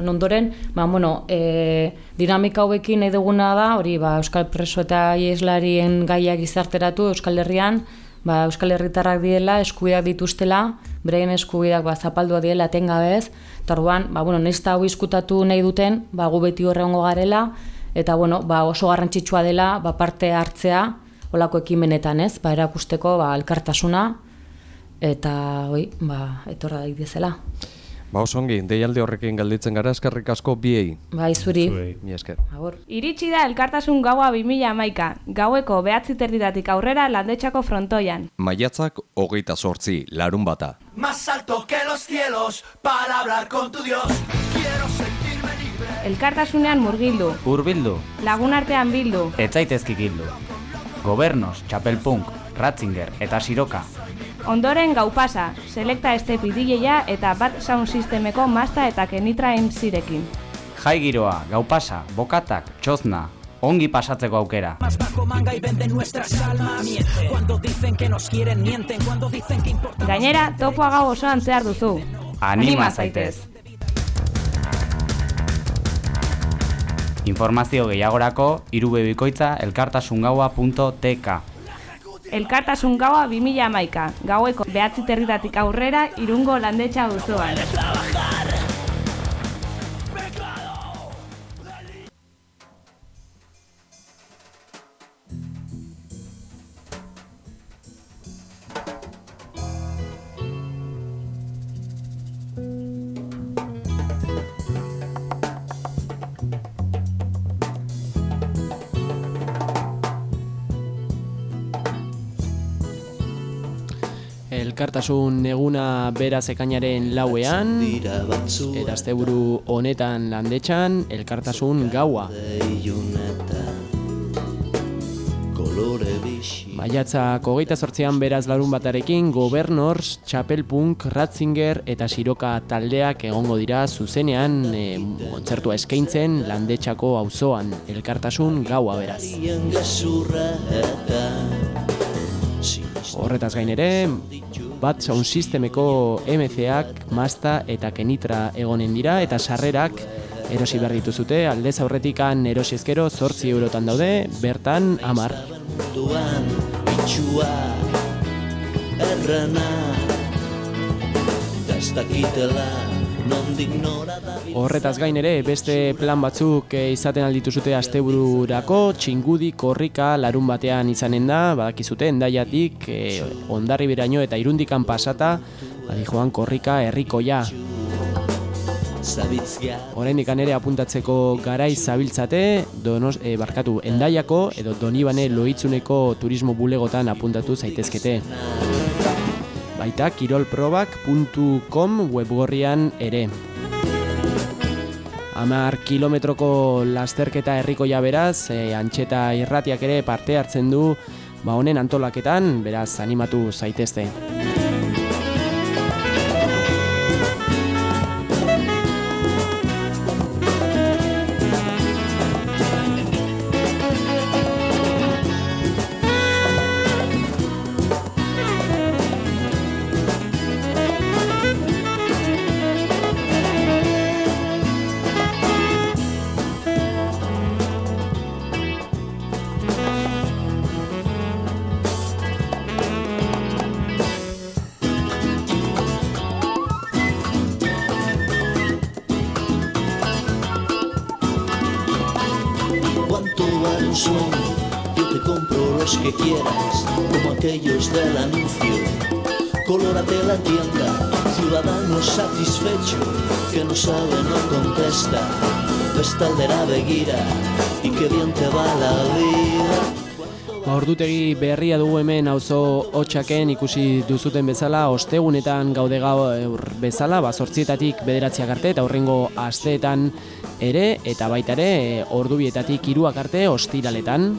ondoren, ba, bueno, e, dinamika hauekin nahi duguna da, hori ba, Euskal Preso eta Ieslarien gaiak izarteratu Euskal Herrian, ba, Euskal Herritarrak diela, eskubiak dituztela, beraien eskubiak ba, zapaldua diela etengabez, eta orduan, ba, bueno, nesta hau izkutatu nahi duten, ba, gu beti horreongo garela, eta bueno, ba oso garrantzitsua dela ba parte hartzea olako ekimenetan, ez? Ba erakusteko ba elkartasuna eta hoi, ba etorra daitezela. Ba osongi, deialde horrekin galditzen gara eskerrik asko biei. Bai, zuri. Mi esker. Agur. Iritsi da elkartasun gaua 2011 gaueko behatzi terditatik aurrera landetxako frontoian. Maiatzak hogeita sortzi, larun bata. Más alto que los cielos, para hablar con tu Dios, quiero sentirme Elkartasunean murgildu. Urbildu. Lagun artean bildu. Etzaitezki gildu. Gobernos, Txapelpunk, Ratzinger eta Siroka. Ondoren gau pasa, selekta este pidileia eta bat sound sistemeko masta eta kenitra emzirekin. Jai giroa, gau pasa, bokatak, txozna, ongi pasatzeko aukera. Gainera, topoa gau osoan zehar duzu. Anima zaitez. Informazio gehiagorako irubebikoitza elkartasungaua.tk Elkartasun gaua 2000 amaika, gaueko behatzi territatik aurrera irungo landetxa duzuan. Elkartasun eguna beraz ekainaren lauean, erazte buru honetan landetxan, elkartasun gaua. Maiatza kogeita sortzean beraz larun batarekin, Governors, Chapelpunk, Ratzinger eta Siroka taldeak egongo dira zuzenean e, kontzertua eskaintzen landetxako auzoan elkartasun gaua beraz. Horretaz gain ere, bat sound sistemeko MCak, Masta eta Kenitra egonen dira eta sarrerak erosi behar dituzute, aldez aurretikan erosi ezkero zortzi eurotan daude, bertan amar. nondik nora da Horretaz gain ere, beste plan batzuk eh, izaten aldituzute astebururako, txingudi korrika larun batean izanen da, badakizute, endaiatik, e, ondarri beraino eta irundikan pasata, adi joan korrika herrikoia. Oraindik ere apuntatzeko garai zabiltzate, donos, e, barkatu, endaiako edo donibane loitzuneko turismo bulegotan apuntatu zaitezkete. Baita kirolprobak.com webgorrian ere. Amar kilometroko lasterketa herrikoia beraz, e, antxeta irratiak ere parte hartzen du ba honen antolaketan, beraz animatu zaitezte. La tienda, ciudadano satisfecho, que no sabe, no contesta, bestaldera begira, y que bien te va la vida. Ba, ordutegi berria dugu hemen auzo hotxaken ikusi duzuten bezala, ostegunetan gaude gaur bezala, ba, sortzietatik bederatziak arte eta horrengo asteetan ere, eta baita ere, e, ordubietatik hiruak arte ostiraletan.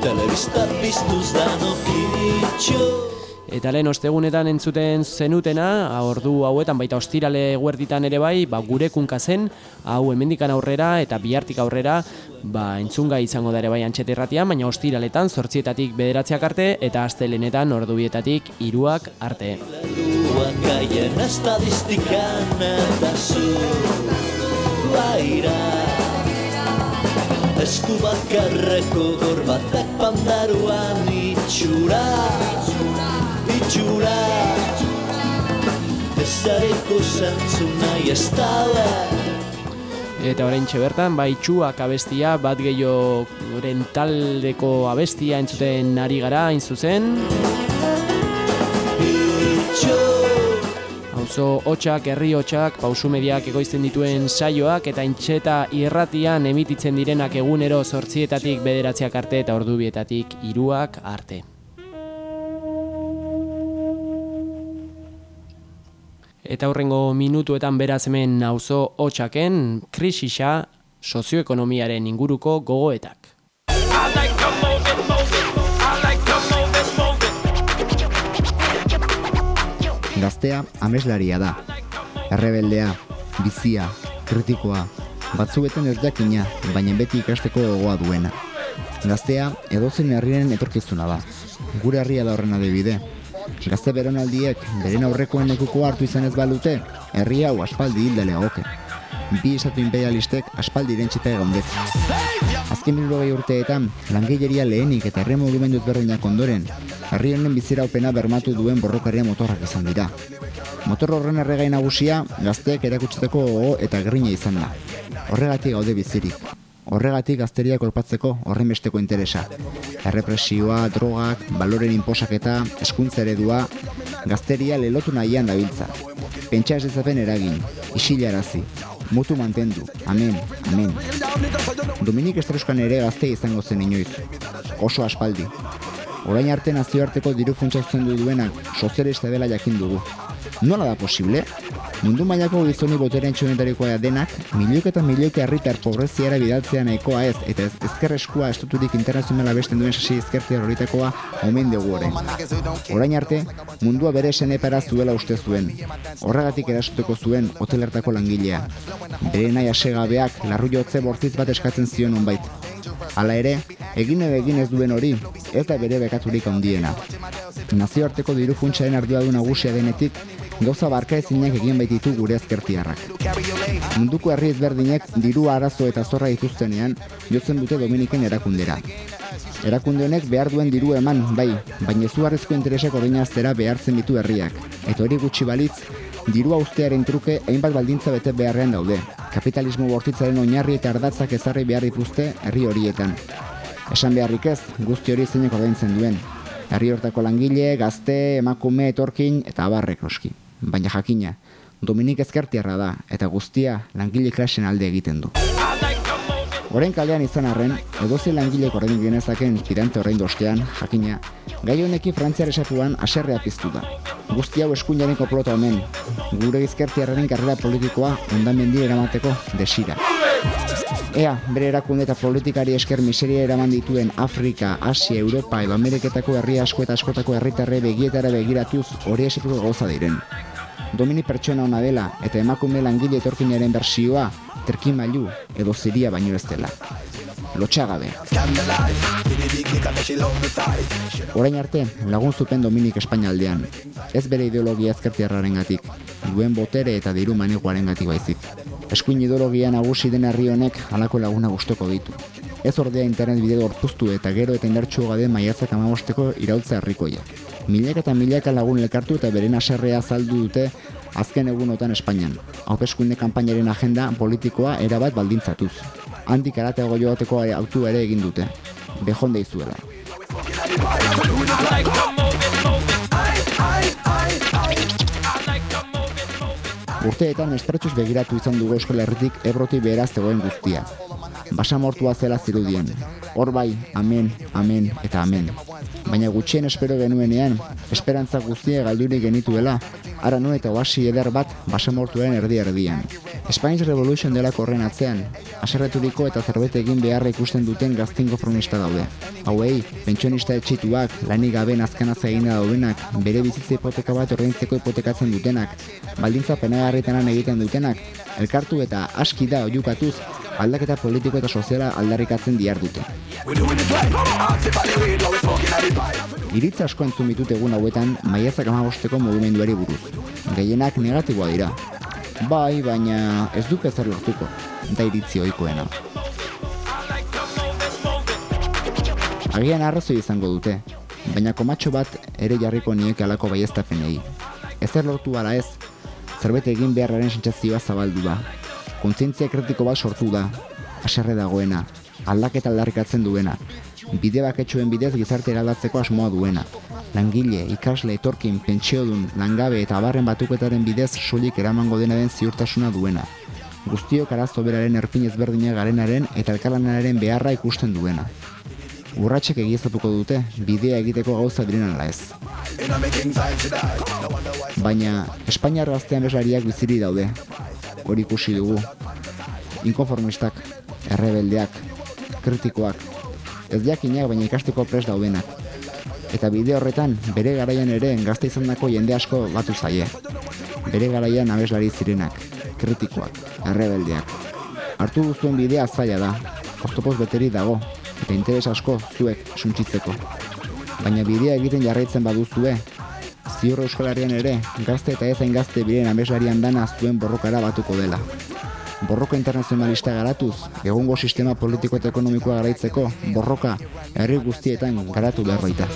Telebista piztuz danokitxo. Eta lehen ostegunetan entzuten zenutena, ordu hauetan baita ostirale guerditan ere bai, ba, gure kunka zen, hau hemendikan aurrera eta bihartik aurrera, ba, entzunga izango da ere bai antxeterratian, baina ostiraletan zortzietatik bederatziak arte eta astelenetan ordubietatik hiruak arte. Luak haien estadistikan eta zu Baira Esku bakarreko gorbatak pandaruan itxura Itxura Ezareko zentzu nahi ez Eta orain bertan, bai txuak abestia, bat gehioren taldeko abestia entzuten ari gara, hain zuzen. Auzo hotxak, herri hotxak, pausu mediak egoizten dituen saioak eta intxeta irratian emititzen direnak egunero zortzietatik bederatziak arte eta ordubietatik hiruak arte. Eta horrengo minutuetan beraz hemen auzo hotxaken krisisa sozioekonomiaren inguruko gogoetak. Gaztea ameslaria da. Errebeldea, bizia, kritikoa, batzuetan ez jakina, baina beti ikasteko gogoa duena. Gaztea edozen herriren etorkizuna da. Gure herria da horren adibide. Gazte beronaldiek beren aurrekoen lekuko hartu izan ez balute, herri hau aspaldi hildale goke. Bi estatu imperialistek aspaldi irentsita egondet. Azken birurogei urteetan, langileria lehenik eta herri mugimendu ezberdinak ondoren, herri honen biziraupena bermatu duen borrokaria motorrak izan dira. Motor horren erregai nagusia, gazteek erakutsiteko gogo eta grina izan da. Horregatik gaude bizirik. Horregatik gazteria kolpatzeko horren besteko interesa. Errepresioa, drogak, baloren inposaketa, eskuntza eredua, gazteria lelotu nahian dabiltza. Pentsa ez dezapen eragin, isilarazi, mutu mantendu, amen, amen. Dominik Estruskan ere gazte izango zen inoiz. Oso aspaldi. Orain arte nazioarteko diru funtsa zuzendu duenak sozialista dela jakin dugu. Nola da posible? Mundu mailako gizoni boteren txonetarikoa denak, milioik eta milioik herritar pobreziara bidaltzea nahikoa ez, eta ez ezker eskua estatutik internazionala besten duen sasi ezkertia horitakoa omen dugu orain. Orain arte, mundua bere senepara zuela uste zuen. Horregatik erasuteko zuen hotelertako langilea. Bere nahi asegabeak larru jotze bortiz bat eskatzen zion onbait. Hala ere, egin egin ez duen hori, ez da bere bekaturik handiena. Nazioarteko diru funtsaren arduradun nagusia denetik, gauza barka ezinak egin baititu gure ezkertiarrak. Munduko herri ezberdinek diru arazo eta zorra dituztenean, jotzen dute Dominiken erakundera. Erakunde honek behar duen diru eman, bai, baina izugarrizko interesak ordainaztera behartzen ditu herriak. Eta hori gutxi balitz, Dirua ustearen truke hainbat baldintza bete beharrean daude. Kapitalismo bortitzaren oinarri eta ardatzak ezarri behar dituzte herri horietan. Esan beharrik ez, guzti hori zeinek ordaintzen duen. Herri hortako langile, gazte, emakume, etorkin eta abarrek noski. Baina jakina, Dominik ezkertiarra da eta guztia langile klasen alde egiten du. Orain kalean izan arren, edozi langilek orain genezaken inspirante orain dostean, jakina, gai honekin frantziar esatuan aserrea piztu da. Guzti hau eskuinaren koplota hemen, gure izkertiarraren karrera politikoa ondamendi eramateko desira. Ea, bere erakunde eta politikari esker miseria eraman dituen Afrika, Asia, Europa edo Ameriketako herri asko eta askotako herritarre begietara begiratuz hori esituko gauza diren. Domini pertsona ona dela eta emakume langile etorkinaren bersioa terkin mailu edo ziria baino ez dela. Lotxagabe. Orain arte, lagun zupen Dominik Espainaldean. Ez bere ideologia ezkertiarraren gatik, duen botere eta diru manegoaren gatik baizik. Eskuin ideologia nagusi den herri honek halako laguna gustoko ditu. Ez ordea internet bideo gorpuztu eta gero eta indartxu gade maiatzak amabosteko irautza herrikoia. Milaka eta milaka lagun elkartu eta beren aserrea azaldu dute azken egunotan Espainian. Haupeskunde kanpainaren agenda politikoa erabat baldintzatuz. Handik aratago joateko autu ere egin dute. Bejonde izuela. Urteetan estretxuz begiratu izan dugu Euskal Herritik ebroti beraz zegoen guztia. Basamortua zela zirudien. Hor bai, amen, amen eta amen. Baina gutxien espero genuenean, esperantza guztia galdurik genituela, ara nu eta oasi eder bat basamortuen erdi erdian. Spanish Revolution dela korren atzean, aserreturiko eta zerbait egin beharra ikusten duten gaztingo fronista daude. Hauei, pentsionista etxituak, lanik gabe nazkanaz egina daudenak, bere bizitza hipoteka bat ordaintzeko hipotekatzen dutenak, baldintza penagarritanan egiten dutenak, elkartu eta aski da oiukatuz, aldaketa politiko eta soziala aldarrikatzen diar dute. Iritza asko entzun ditut egun hauetan maiatzak amagosteko mugimenduari buruz. Gehienak negatiboa dira. Bai, baina ez duk ezer lortuko, da iritzi ohikoena. Agian arrazoi izango dute, baina komatxo bat ere jarriko niek alako baieztapenei. Ezer lortu ala ez, zerbait egin beharraren sentsazioa zabaldu da. Kontzientzia kritiko bat sortu da, aserre dagoena, aldaketa aldarrikatzen duena, bide baketxuen bidez gizarte eraldatzeko asmoa duena. Langile, ikasle, etorkin, pentsiodun, langabe eta abarren batuketaren bidez soilik eramango dena den ziurtasuna duena. Guztiok arazo beraren erpin ezberdina garenaren eta elkarlanaren beharra ikusten duena. Urratxek egiaztatuko dute, bidea egiteko gauza diren ala ez. Baina, Espainiar gaztean bezlariak biziri daude. Hori ikusi dugu. Inkonformistak, errebeldeak, kritikoak, ez jakinak baina ikasteko pres daudenak. Eta bide horretan, bere garaian ere gazte izandako jende asko batu zaie. Bere garaian abeslari zirenak, kritikoak, errebeldeak. Hartu duzuen bidea zaila da, oztopoz beteri dago, eta interes asko zuek suntsitzeko. Baina bidea egiten jarraitzen baduzue, ziur euskalarian ere, gazte eta ezain gazte biren abeslarian dana zuen borrokara batuko dela borroka internazionalista garatuz, egungo sistema politiko eta ekonomikoa garaitzeko, borroka herri guztietan garatu behar baita.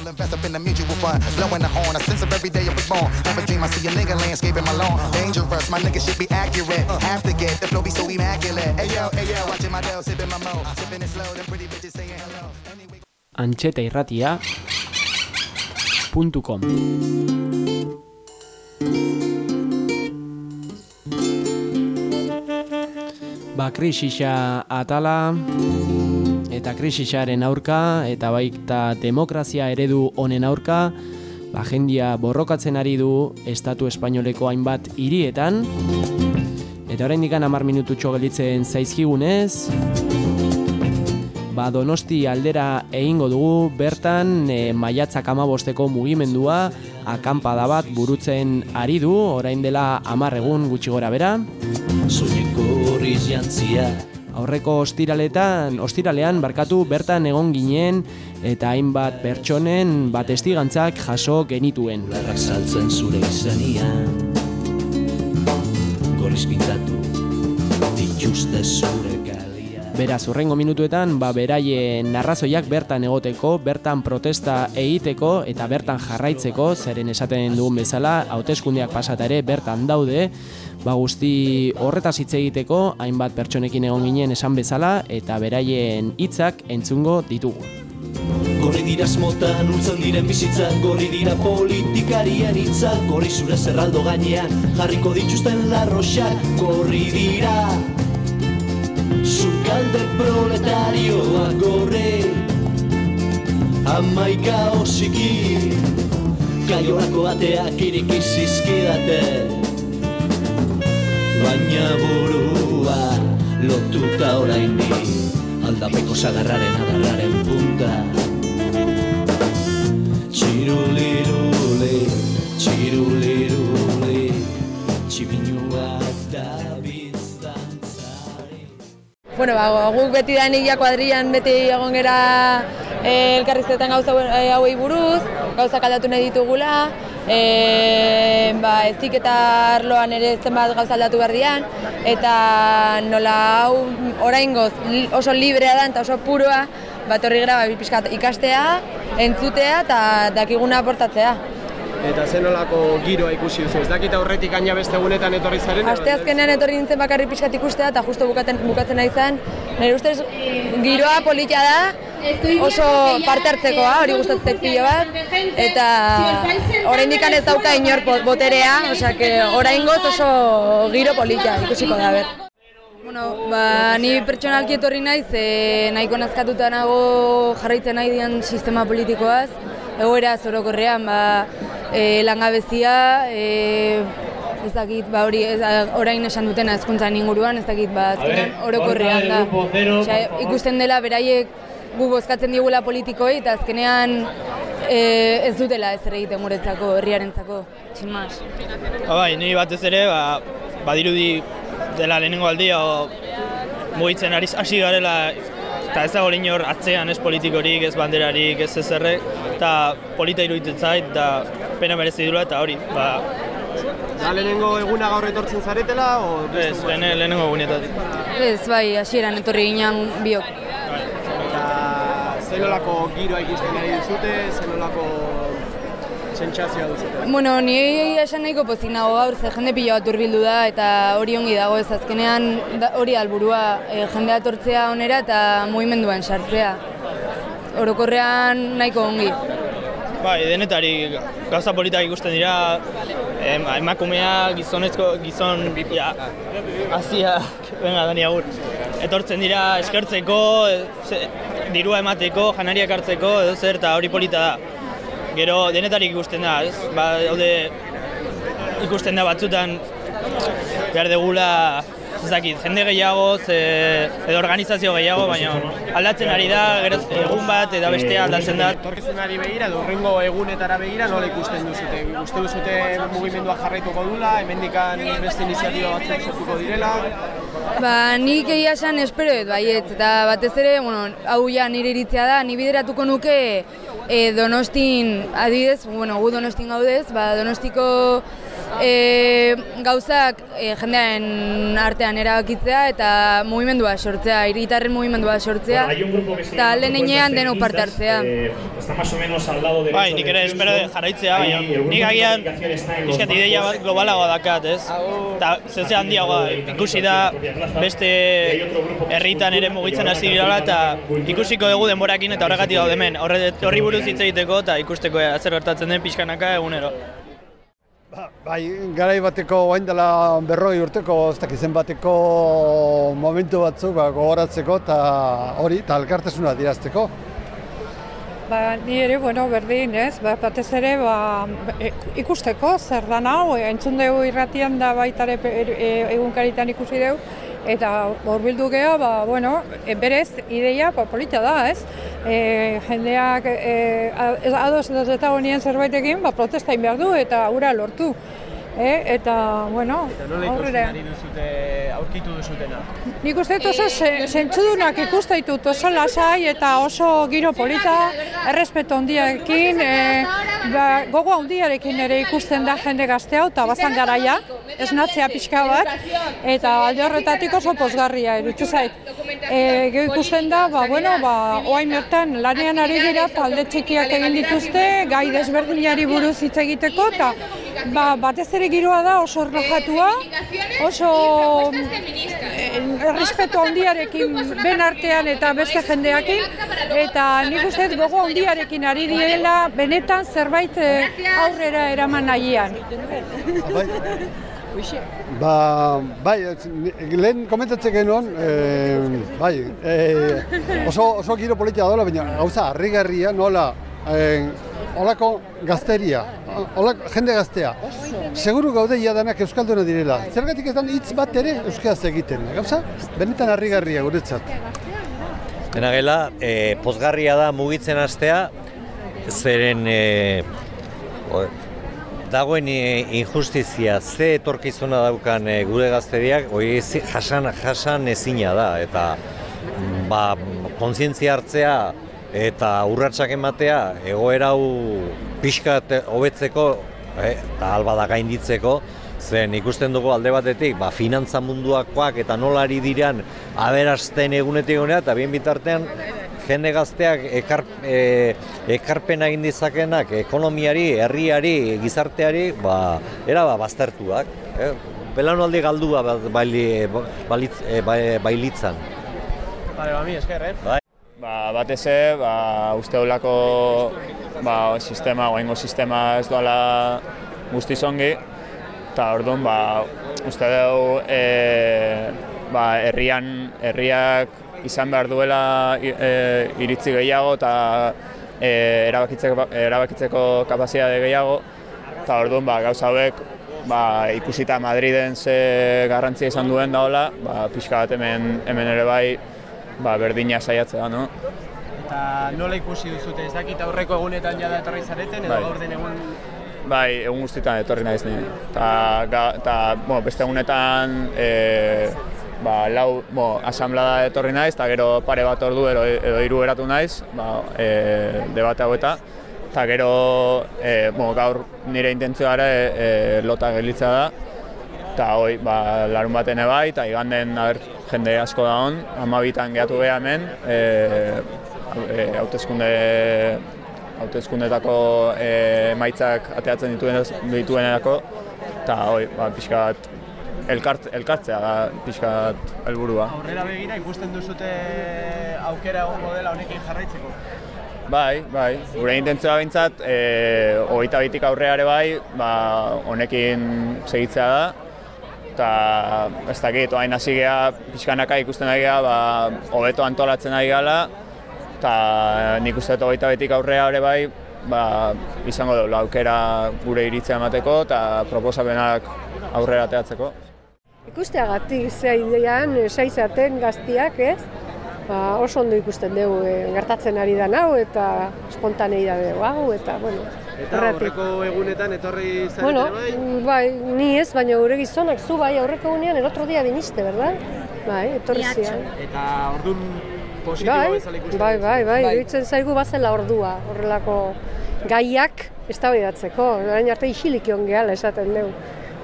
Antxeta irratia Ba, krisisa atala eta krisisaren aurka eta baita demokrazia eredu honen aurka ba, jendia borrokatzen ari du Estatu Espainoleko hainbat hirietan. Eta orain dikan amar minututxo gelitzen zaizkigunez ba, donosti aldera egingo dugu bertan e, maiatzak amabosteko mugimendua akampada bat burutzen ari du orain dela amar egun gutxi gora bera. Jantzia. Aurreko ostiraletan, ostiralean barkatu bertan egon ginen eta hainbat pertsonen bat estigantzak jaso genituen. Larrak saltzen zure izanian Gorriz pintatu dituzte zure Beraz, urrengo minutuetan, ba, beraien narrazoiak bertan egoteko, bertan protesta egiteko eta bertan jarraitzeko, zeren esaten dugun bezala, hauteskundeak pasata ere bertan daude, ba, guzti horretaz hitz egiteko, hainbat pertsonekin egon ginen esan bezala, eta beraien hitzak entzungo ditugu. Gorri dira smotan, urtzan diren bizitzak Gorri dira politikarien hitzak Gorri zure zerraldo gainean Jarriko dituzten larroxak Gorri dira Zukalde proletarioa gorre Amaika osiki Kaiolako ateak irikizizkidate Baina burua lotuta oraindik aldapeko sagarraren adarraren punta. Txiruliruli, txiruliruli, txibinuak Bueno, ba, guk beti da nigia kuadrian beti egon gera eh, elkarrizketan gauza eh, hauei buruz, gauzak aldatu nahi ditugula, e, ba, ezik eta arloan ere zenbat gauza aldatu behar dian, eta nola hau oraingoz oso librea da eta oso puroa, bat horri gara ba, ikastea, entzutea eta dakiguna aportatzea. Eta zenolako giroa ikusi duzu, ez dakit aurretik aina beste egunetan etorri zaren? Aste azkenean etorri nintzen bakarrik pixkat ikustea eta justo bukaten, bukatzen nahi zen. Nire ustez giroa politia da, oso parte hartzekoa, hori gustatzen pilo bat, eta oraindik ez dauka inor bo- boterea, osea que oraingoz oso giro politia ikusiko da ber. Bueno, ba, ni pertsonalki etorri naiz, e, nahiko nazkatuta nago jarraitzen nahi dian sistema politikoaz, egoera zorokorrean, ba, e, langabezia, e, ez dakit, ba, hori, ez, orain esan dutena hezkuntzan inguruan, ez dakit, ba, azkenean orokorrean da. Osea, ikusten dela beraiek gu bozkatzen digula politikoei eta azkenean e, ez dutela ez ere egiten guretzako, herriarentzako, txin mas. Ba, bai, niri batez ere, ba, badirudi dela lehenengo aldia o, mugitzen ari hasi garela eta ez dago inor atzean ez politikorik, ez banderarik, ez ezerrek, eta polita iruditzen zait, eta pena merezi dula eta hori, ba, Da lehenengo eguna gaur etortzen zaretela? O beste ez, modu? lehen, lehenengo egunetatik. Ez, bai, hasieran etorri ginen biok. Eta zenolako giroa ikusten ari duzute, zenolako sentsazioa duzute? Bueno, ni esan nahiko pozik nago gaur, ze jende pila bat urbildu da, eta hori ongi dago ez azkenean da, hori alburua, e, jendea tortzea onera eta mugimenduan sartzea. Orokorrean nahiko ongi. Bai, denetari gauza politak ikusten dira, em, emakumea, gizonezko, gizon, ja, hasia, venga, Dani agur. Etortzen dira eskertzeko, ze, dirua emateko, janariak hartzeko, edo zer, eta hori polita da. Gero denetarik ikusten da, ez? Ba, daude ikusten da batzutan behar degula, ez dakit, jende gehiago, ze, edo organizazio gehiago, baina aldatzen ari da, gero egun bat eta bestea aldatzen da. Etorkizunari begira, edo egunetara begira, nola ikusten duzute? Uste duzute mugimendua jarraituko dula, hemendikan beste iniziatiba batzuk sortuko direla? Ba, nik egia esan espero dut baiet, eta batez ere, bueno, hau ja nire iritzia da, ni bideratuko nuke e, Donostin, adibidez, bueno, gu Donostin gaudez, ba, Donostiko e, gauzak e, jendearen artean erabakitzea eta mugimendua sortzea, hiritarren mugimendua sortzea, eta alde neinean denok parte hartzea. Está más o menos al lado de Bai, nik ere espero jarraitzea, baina nik agian pixkat ideia bat globalagoa dakat, ez? Eta zeuze handiagoa, ikusi da beste herritan ere mugitzen hasi direla eta ikusiko dugu denborakin eta horregatik. Horre- Horri buruz hitz egiteko eta ikusteko zer gertatzen den pixkanaka egunero. Bai, garai bateko orain dela berroi urteko, ez dakit zenbateko momentu batzuk ba, gogoratzeko eta hori, eta elkartasuna dirazteko. Ba, ni ere, bueno, berdin, ez, ba, batez ere, ba, e- ikusteko, zer da hau, entzun dugu irratian da baita ere pe- e, egunkaritan ikusi dugu, eta horbildu geha, ba, bueno, e, berez, ideia, ba, polita da, ez? E, jendeak e, ados eta honien zerbaitekin, ba, protesta egin behar du, eta ura lortu. E, eta, bueno, Eta nola ikusten aurrera. ari duzute, aurkitu duzutena? Nik uste dut oso ze- zentzudunak ikuste ditut oso lasai eta oso giro polita, errespeto handiarekin, e, ba, gogo handiarekin ere ikusten da jende gazte hau eta bazan garaia, esnatzea pixka bat, eta alde horretatik oso pozgarria iruditu zait. E, gero ikusten da, ba, bueno, ba, oain bertan lanean ari dira talde txikiak egin dituzte, gai desberdinari buruz hitz egiteko, eta ba, batez ere giroa da oso erlojatua, oso eh, errespetu handiarekin ben artean eta beste jendeakin, eta nik uste gogo handiarekin ari direla benetan zerbait eh, aurrera eraman nahian. Ba, bai, lehen komentatzen genuen, e, bai, e, oso, oso giro politia dola, baina gauza harrigarria nola, e, olako gazteria, olako jende gaztea. Seguru gaude ia danak euskalduna direla. Zergatik etan hitz bat ere euskaraz egiten. Gauza, benetan harrigarria guretzat. Dena gela, e, pozgarria da mugitzen hastea, zeren e, dagoen injustizia ze etorkizuna daukan e, gure gazteriak, hori jasan, jasan ezina da, eta mm, ba, kontzientzia hartzea eta urratsak ematea egoera hau pixkat hobetzeko e, eta alba da gainditzeko, zen ikusten dugu alde batetik, ba, finantza munduakoak eta nolari diran aberasten egunetik egunea, eta bien bitartean jende gazteak ekar, e, ekarpen egin dizakenak ekonomiari, herriari, gizarteari, ba, era ba, baztertuak. Eh? Belanaldi galdua ba, baili, balitz, e, bailitzan. Bale, ba, mi esker, eh? Bai. Ba, batez ere, ba, uste dolako ba, sistema, oaingo sistema ez doala guztiz ongi, eta orduan, ba, uste dugu, e, ba, herrian, herriak izan behar duela e, iritzi gehiago eta e, erabakitzeko, erabakitzeko kapazitate gehiago. Eta orduan, ba, gauza hauek ba, ikusita Madriden ze garrantzia izan duen daola, ba, pixka bat hemen, hemen ere bai ba, berdina saiatzea, no? Eta nola ikusi duzute, ez dakit aurreko egunetan jada etorri zareten, edo bai. gaur den egun Bai, egun guztietan etorri naiz ni. Ta, bueno, beste egunetan e, ba, lau, bo, asamblada etorri naiz, eta gero pare bat ordu edo, edo hiru eratu naiz, ba, e, debate hau eta, eta gero e, bo, gaur nire intentzioa ere e, lota gelitza da, eta hoi, ba, larun baten ebai, eta iganden aber, jende asko da hon, amabitan gehatu beha hemen, e, e, hautezkunde hautezkundetako e, maitzak ateatzen dituen dituenerako eta hoi, ba, pixka bat elkart, elkartzea da pixkat helburua. Aurrera begira ikusten duzute aukera egongo dela honekin jarraitzeko? Bai, bai. Gure intentzioa bintzat, e, hogeita bitik aurreare bai, ba, honekin segitzea da. Eta ez dakit, oain hasi geha, pixkanaka ikusten da geha, ba, hobeto antolatzen ari gala. Eta nik uste hogeita bitik aurrea ere bai, ba, izango du, aukera gure iritzea emateko eta proposabenak aurrera teatzeko. Ikusteagatik ze idean, saizaten gaztiak, ez? Ba, oso ondo ikusten dugu e, gertatzen ari da hau eta spontanei da dugu hau eta bueno. Eta aurreko egunetan etorri zarete bueno, bai? Bai, ni ez, baina gure gizonak zu bai aurreko egunean el otro día viniste, verdad? Bai, etorri zian. Eta ordun positibo bai, bezala ikusten bai, bai, bai, bai, iruditzen zaigu bazela ordua, horrelako gaiak eztabaidatzeko. Orain arte isilik egon gehala esaten dugu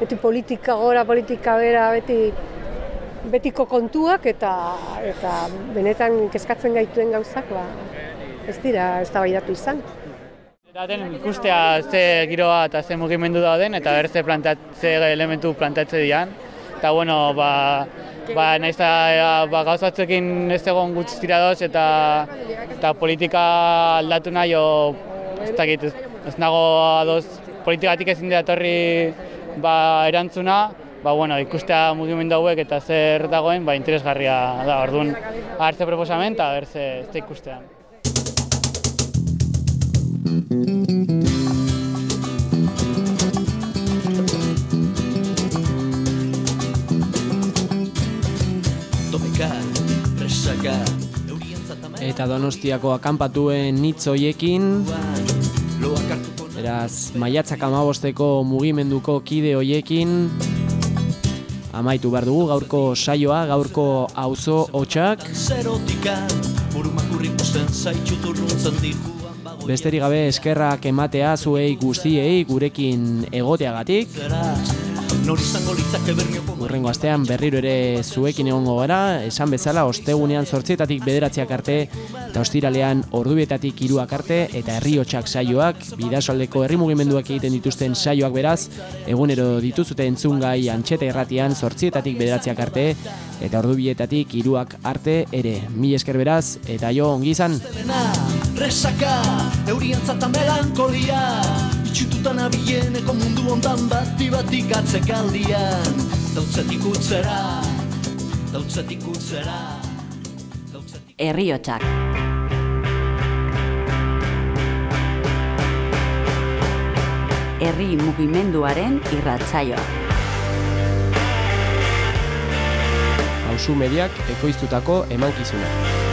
beti politika gora, politika bera, beti betiko kontuak eta eta benetan kezkatzen gaituen gauzak ba, ez dira ez da izan. Daten ikustea ze giroa eta ze mugimendu dauden eta ber ze, ze elementu plantatze dian. Eta bueno, ba, ba, nahiz eta ba, gauzatzekin ez egon gutz tiradoz eta, eta politika aldatu nahi o, ez, dakit, ez, nago adoz politikatik ezin dira torri ba, erantzuna, ba, bueno, ikustea mugimendu hauek eta zer dagoen, ba, interesgarria da, orduan, hartze proposamen eta berze ez ikustean. Eta donostiako akampatuen nitz hoiekin Beraz, maiatzak amabosteko mugimenduko kide hoiekin amaitu behar dugu gaurko saioa, gaurko auzo hotxak. Besterik gabe eskerrak ematea zuei guztiei gurekin egoteagatik. Nor izango litzake urrengo astean berriro ere zuekin egongo gara, esan bezala ostegunean zortzietatik bederatziak arte, eta ostiralean ordubietatik hiruak arte, eta herriotsak saioak, bidasaldeko herri mugimenduak egiten dituzten saioak beraz, egunero dituzute entzungai antxeta erratian zortzietatik bederatziak arte, eta ordubietatik hiruak arte ere. Mi esker beraz, eta jo ongi izan. Resaka, euriantzata melankolia Itxututan abieneko mundu ondan bati batik atzekaldian Dautzetik utzera, dautzetik utzera Herriotsak. Herri mugimenduaren irratsaioa. Hauzu mediak ekoiztutako emankizuna.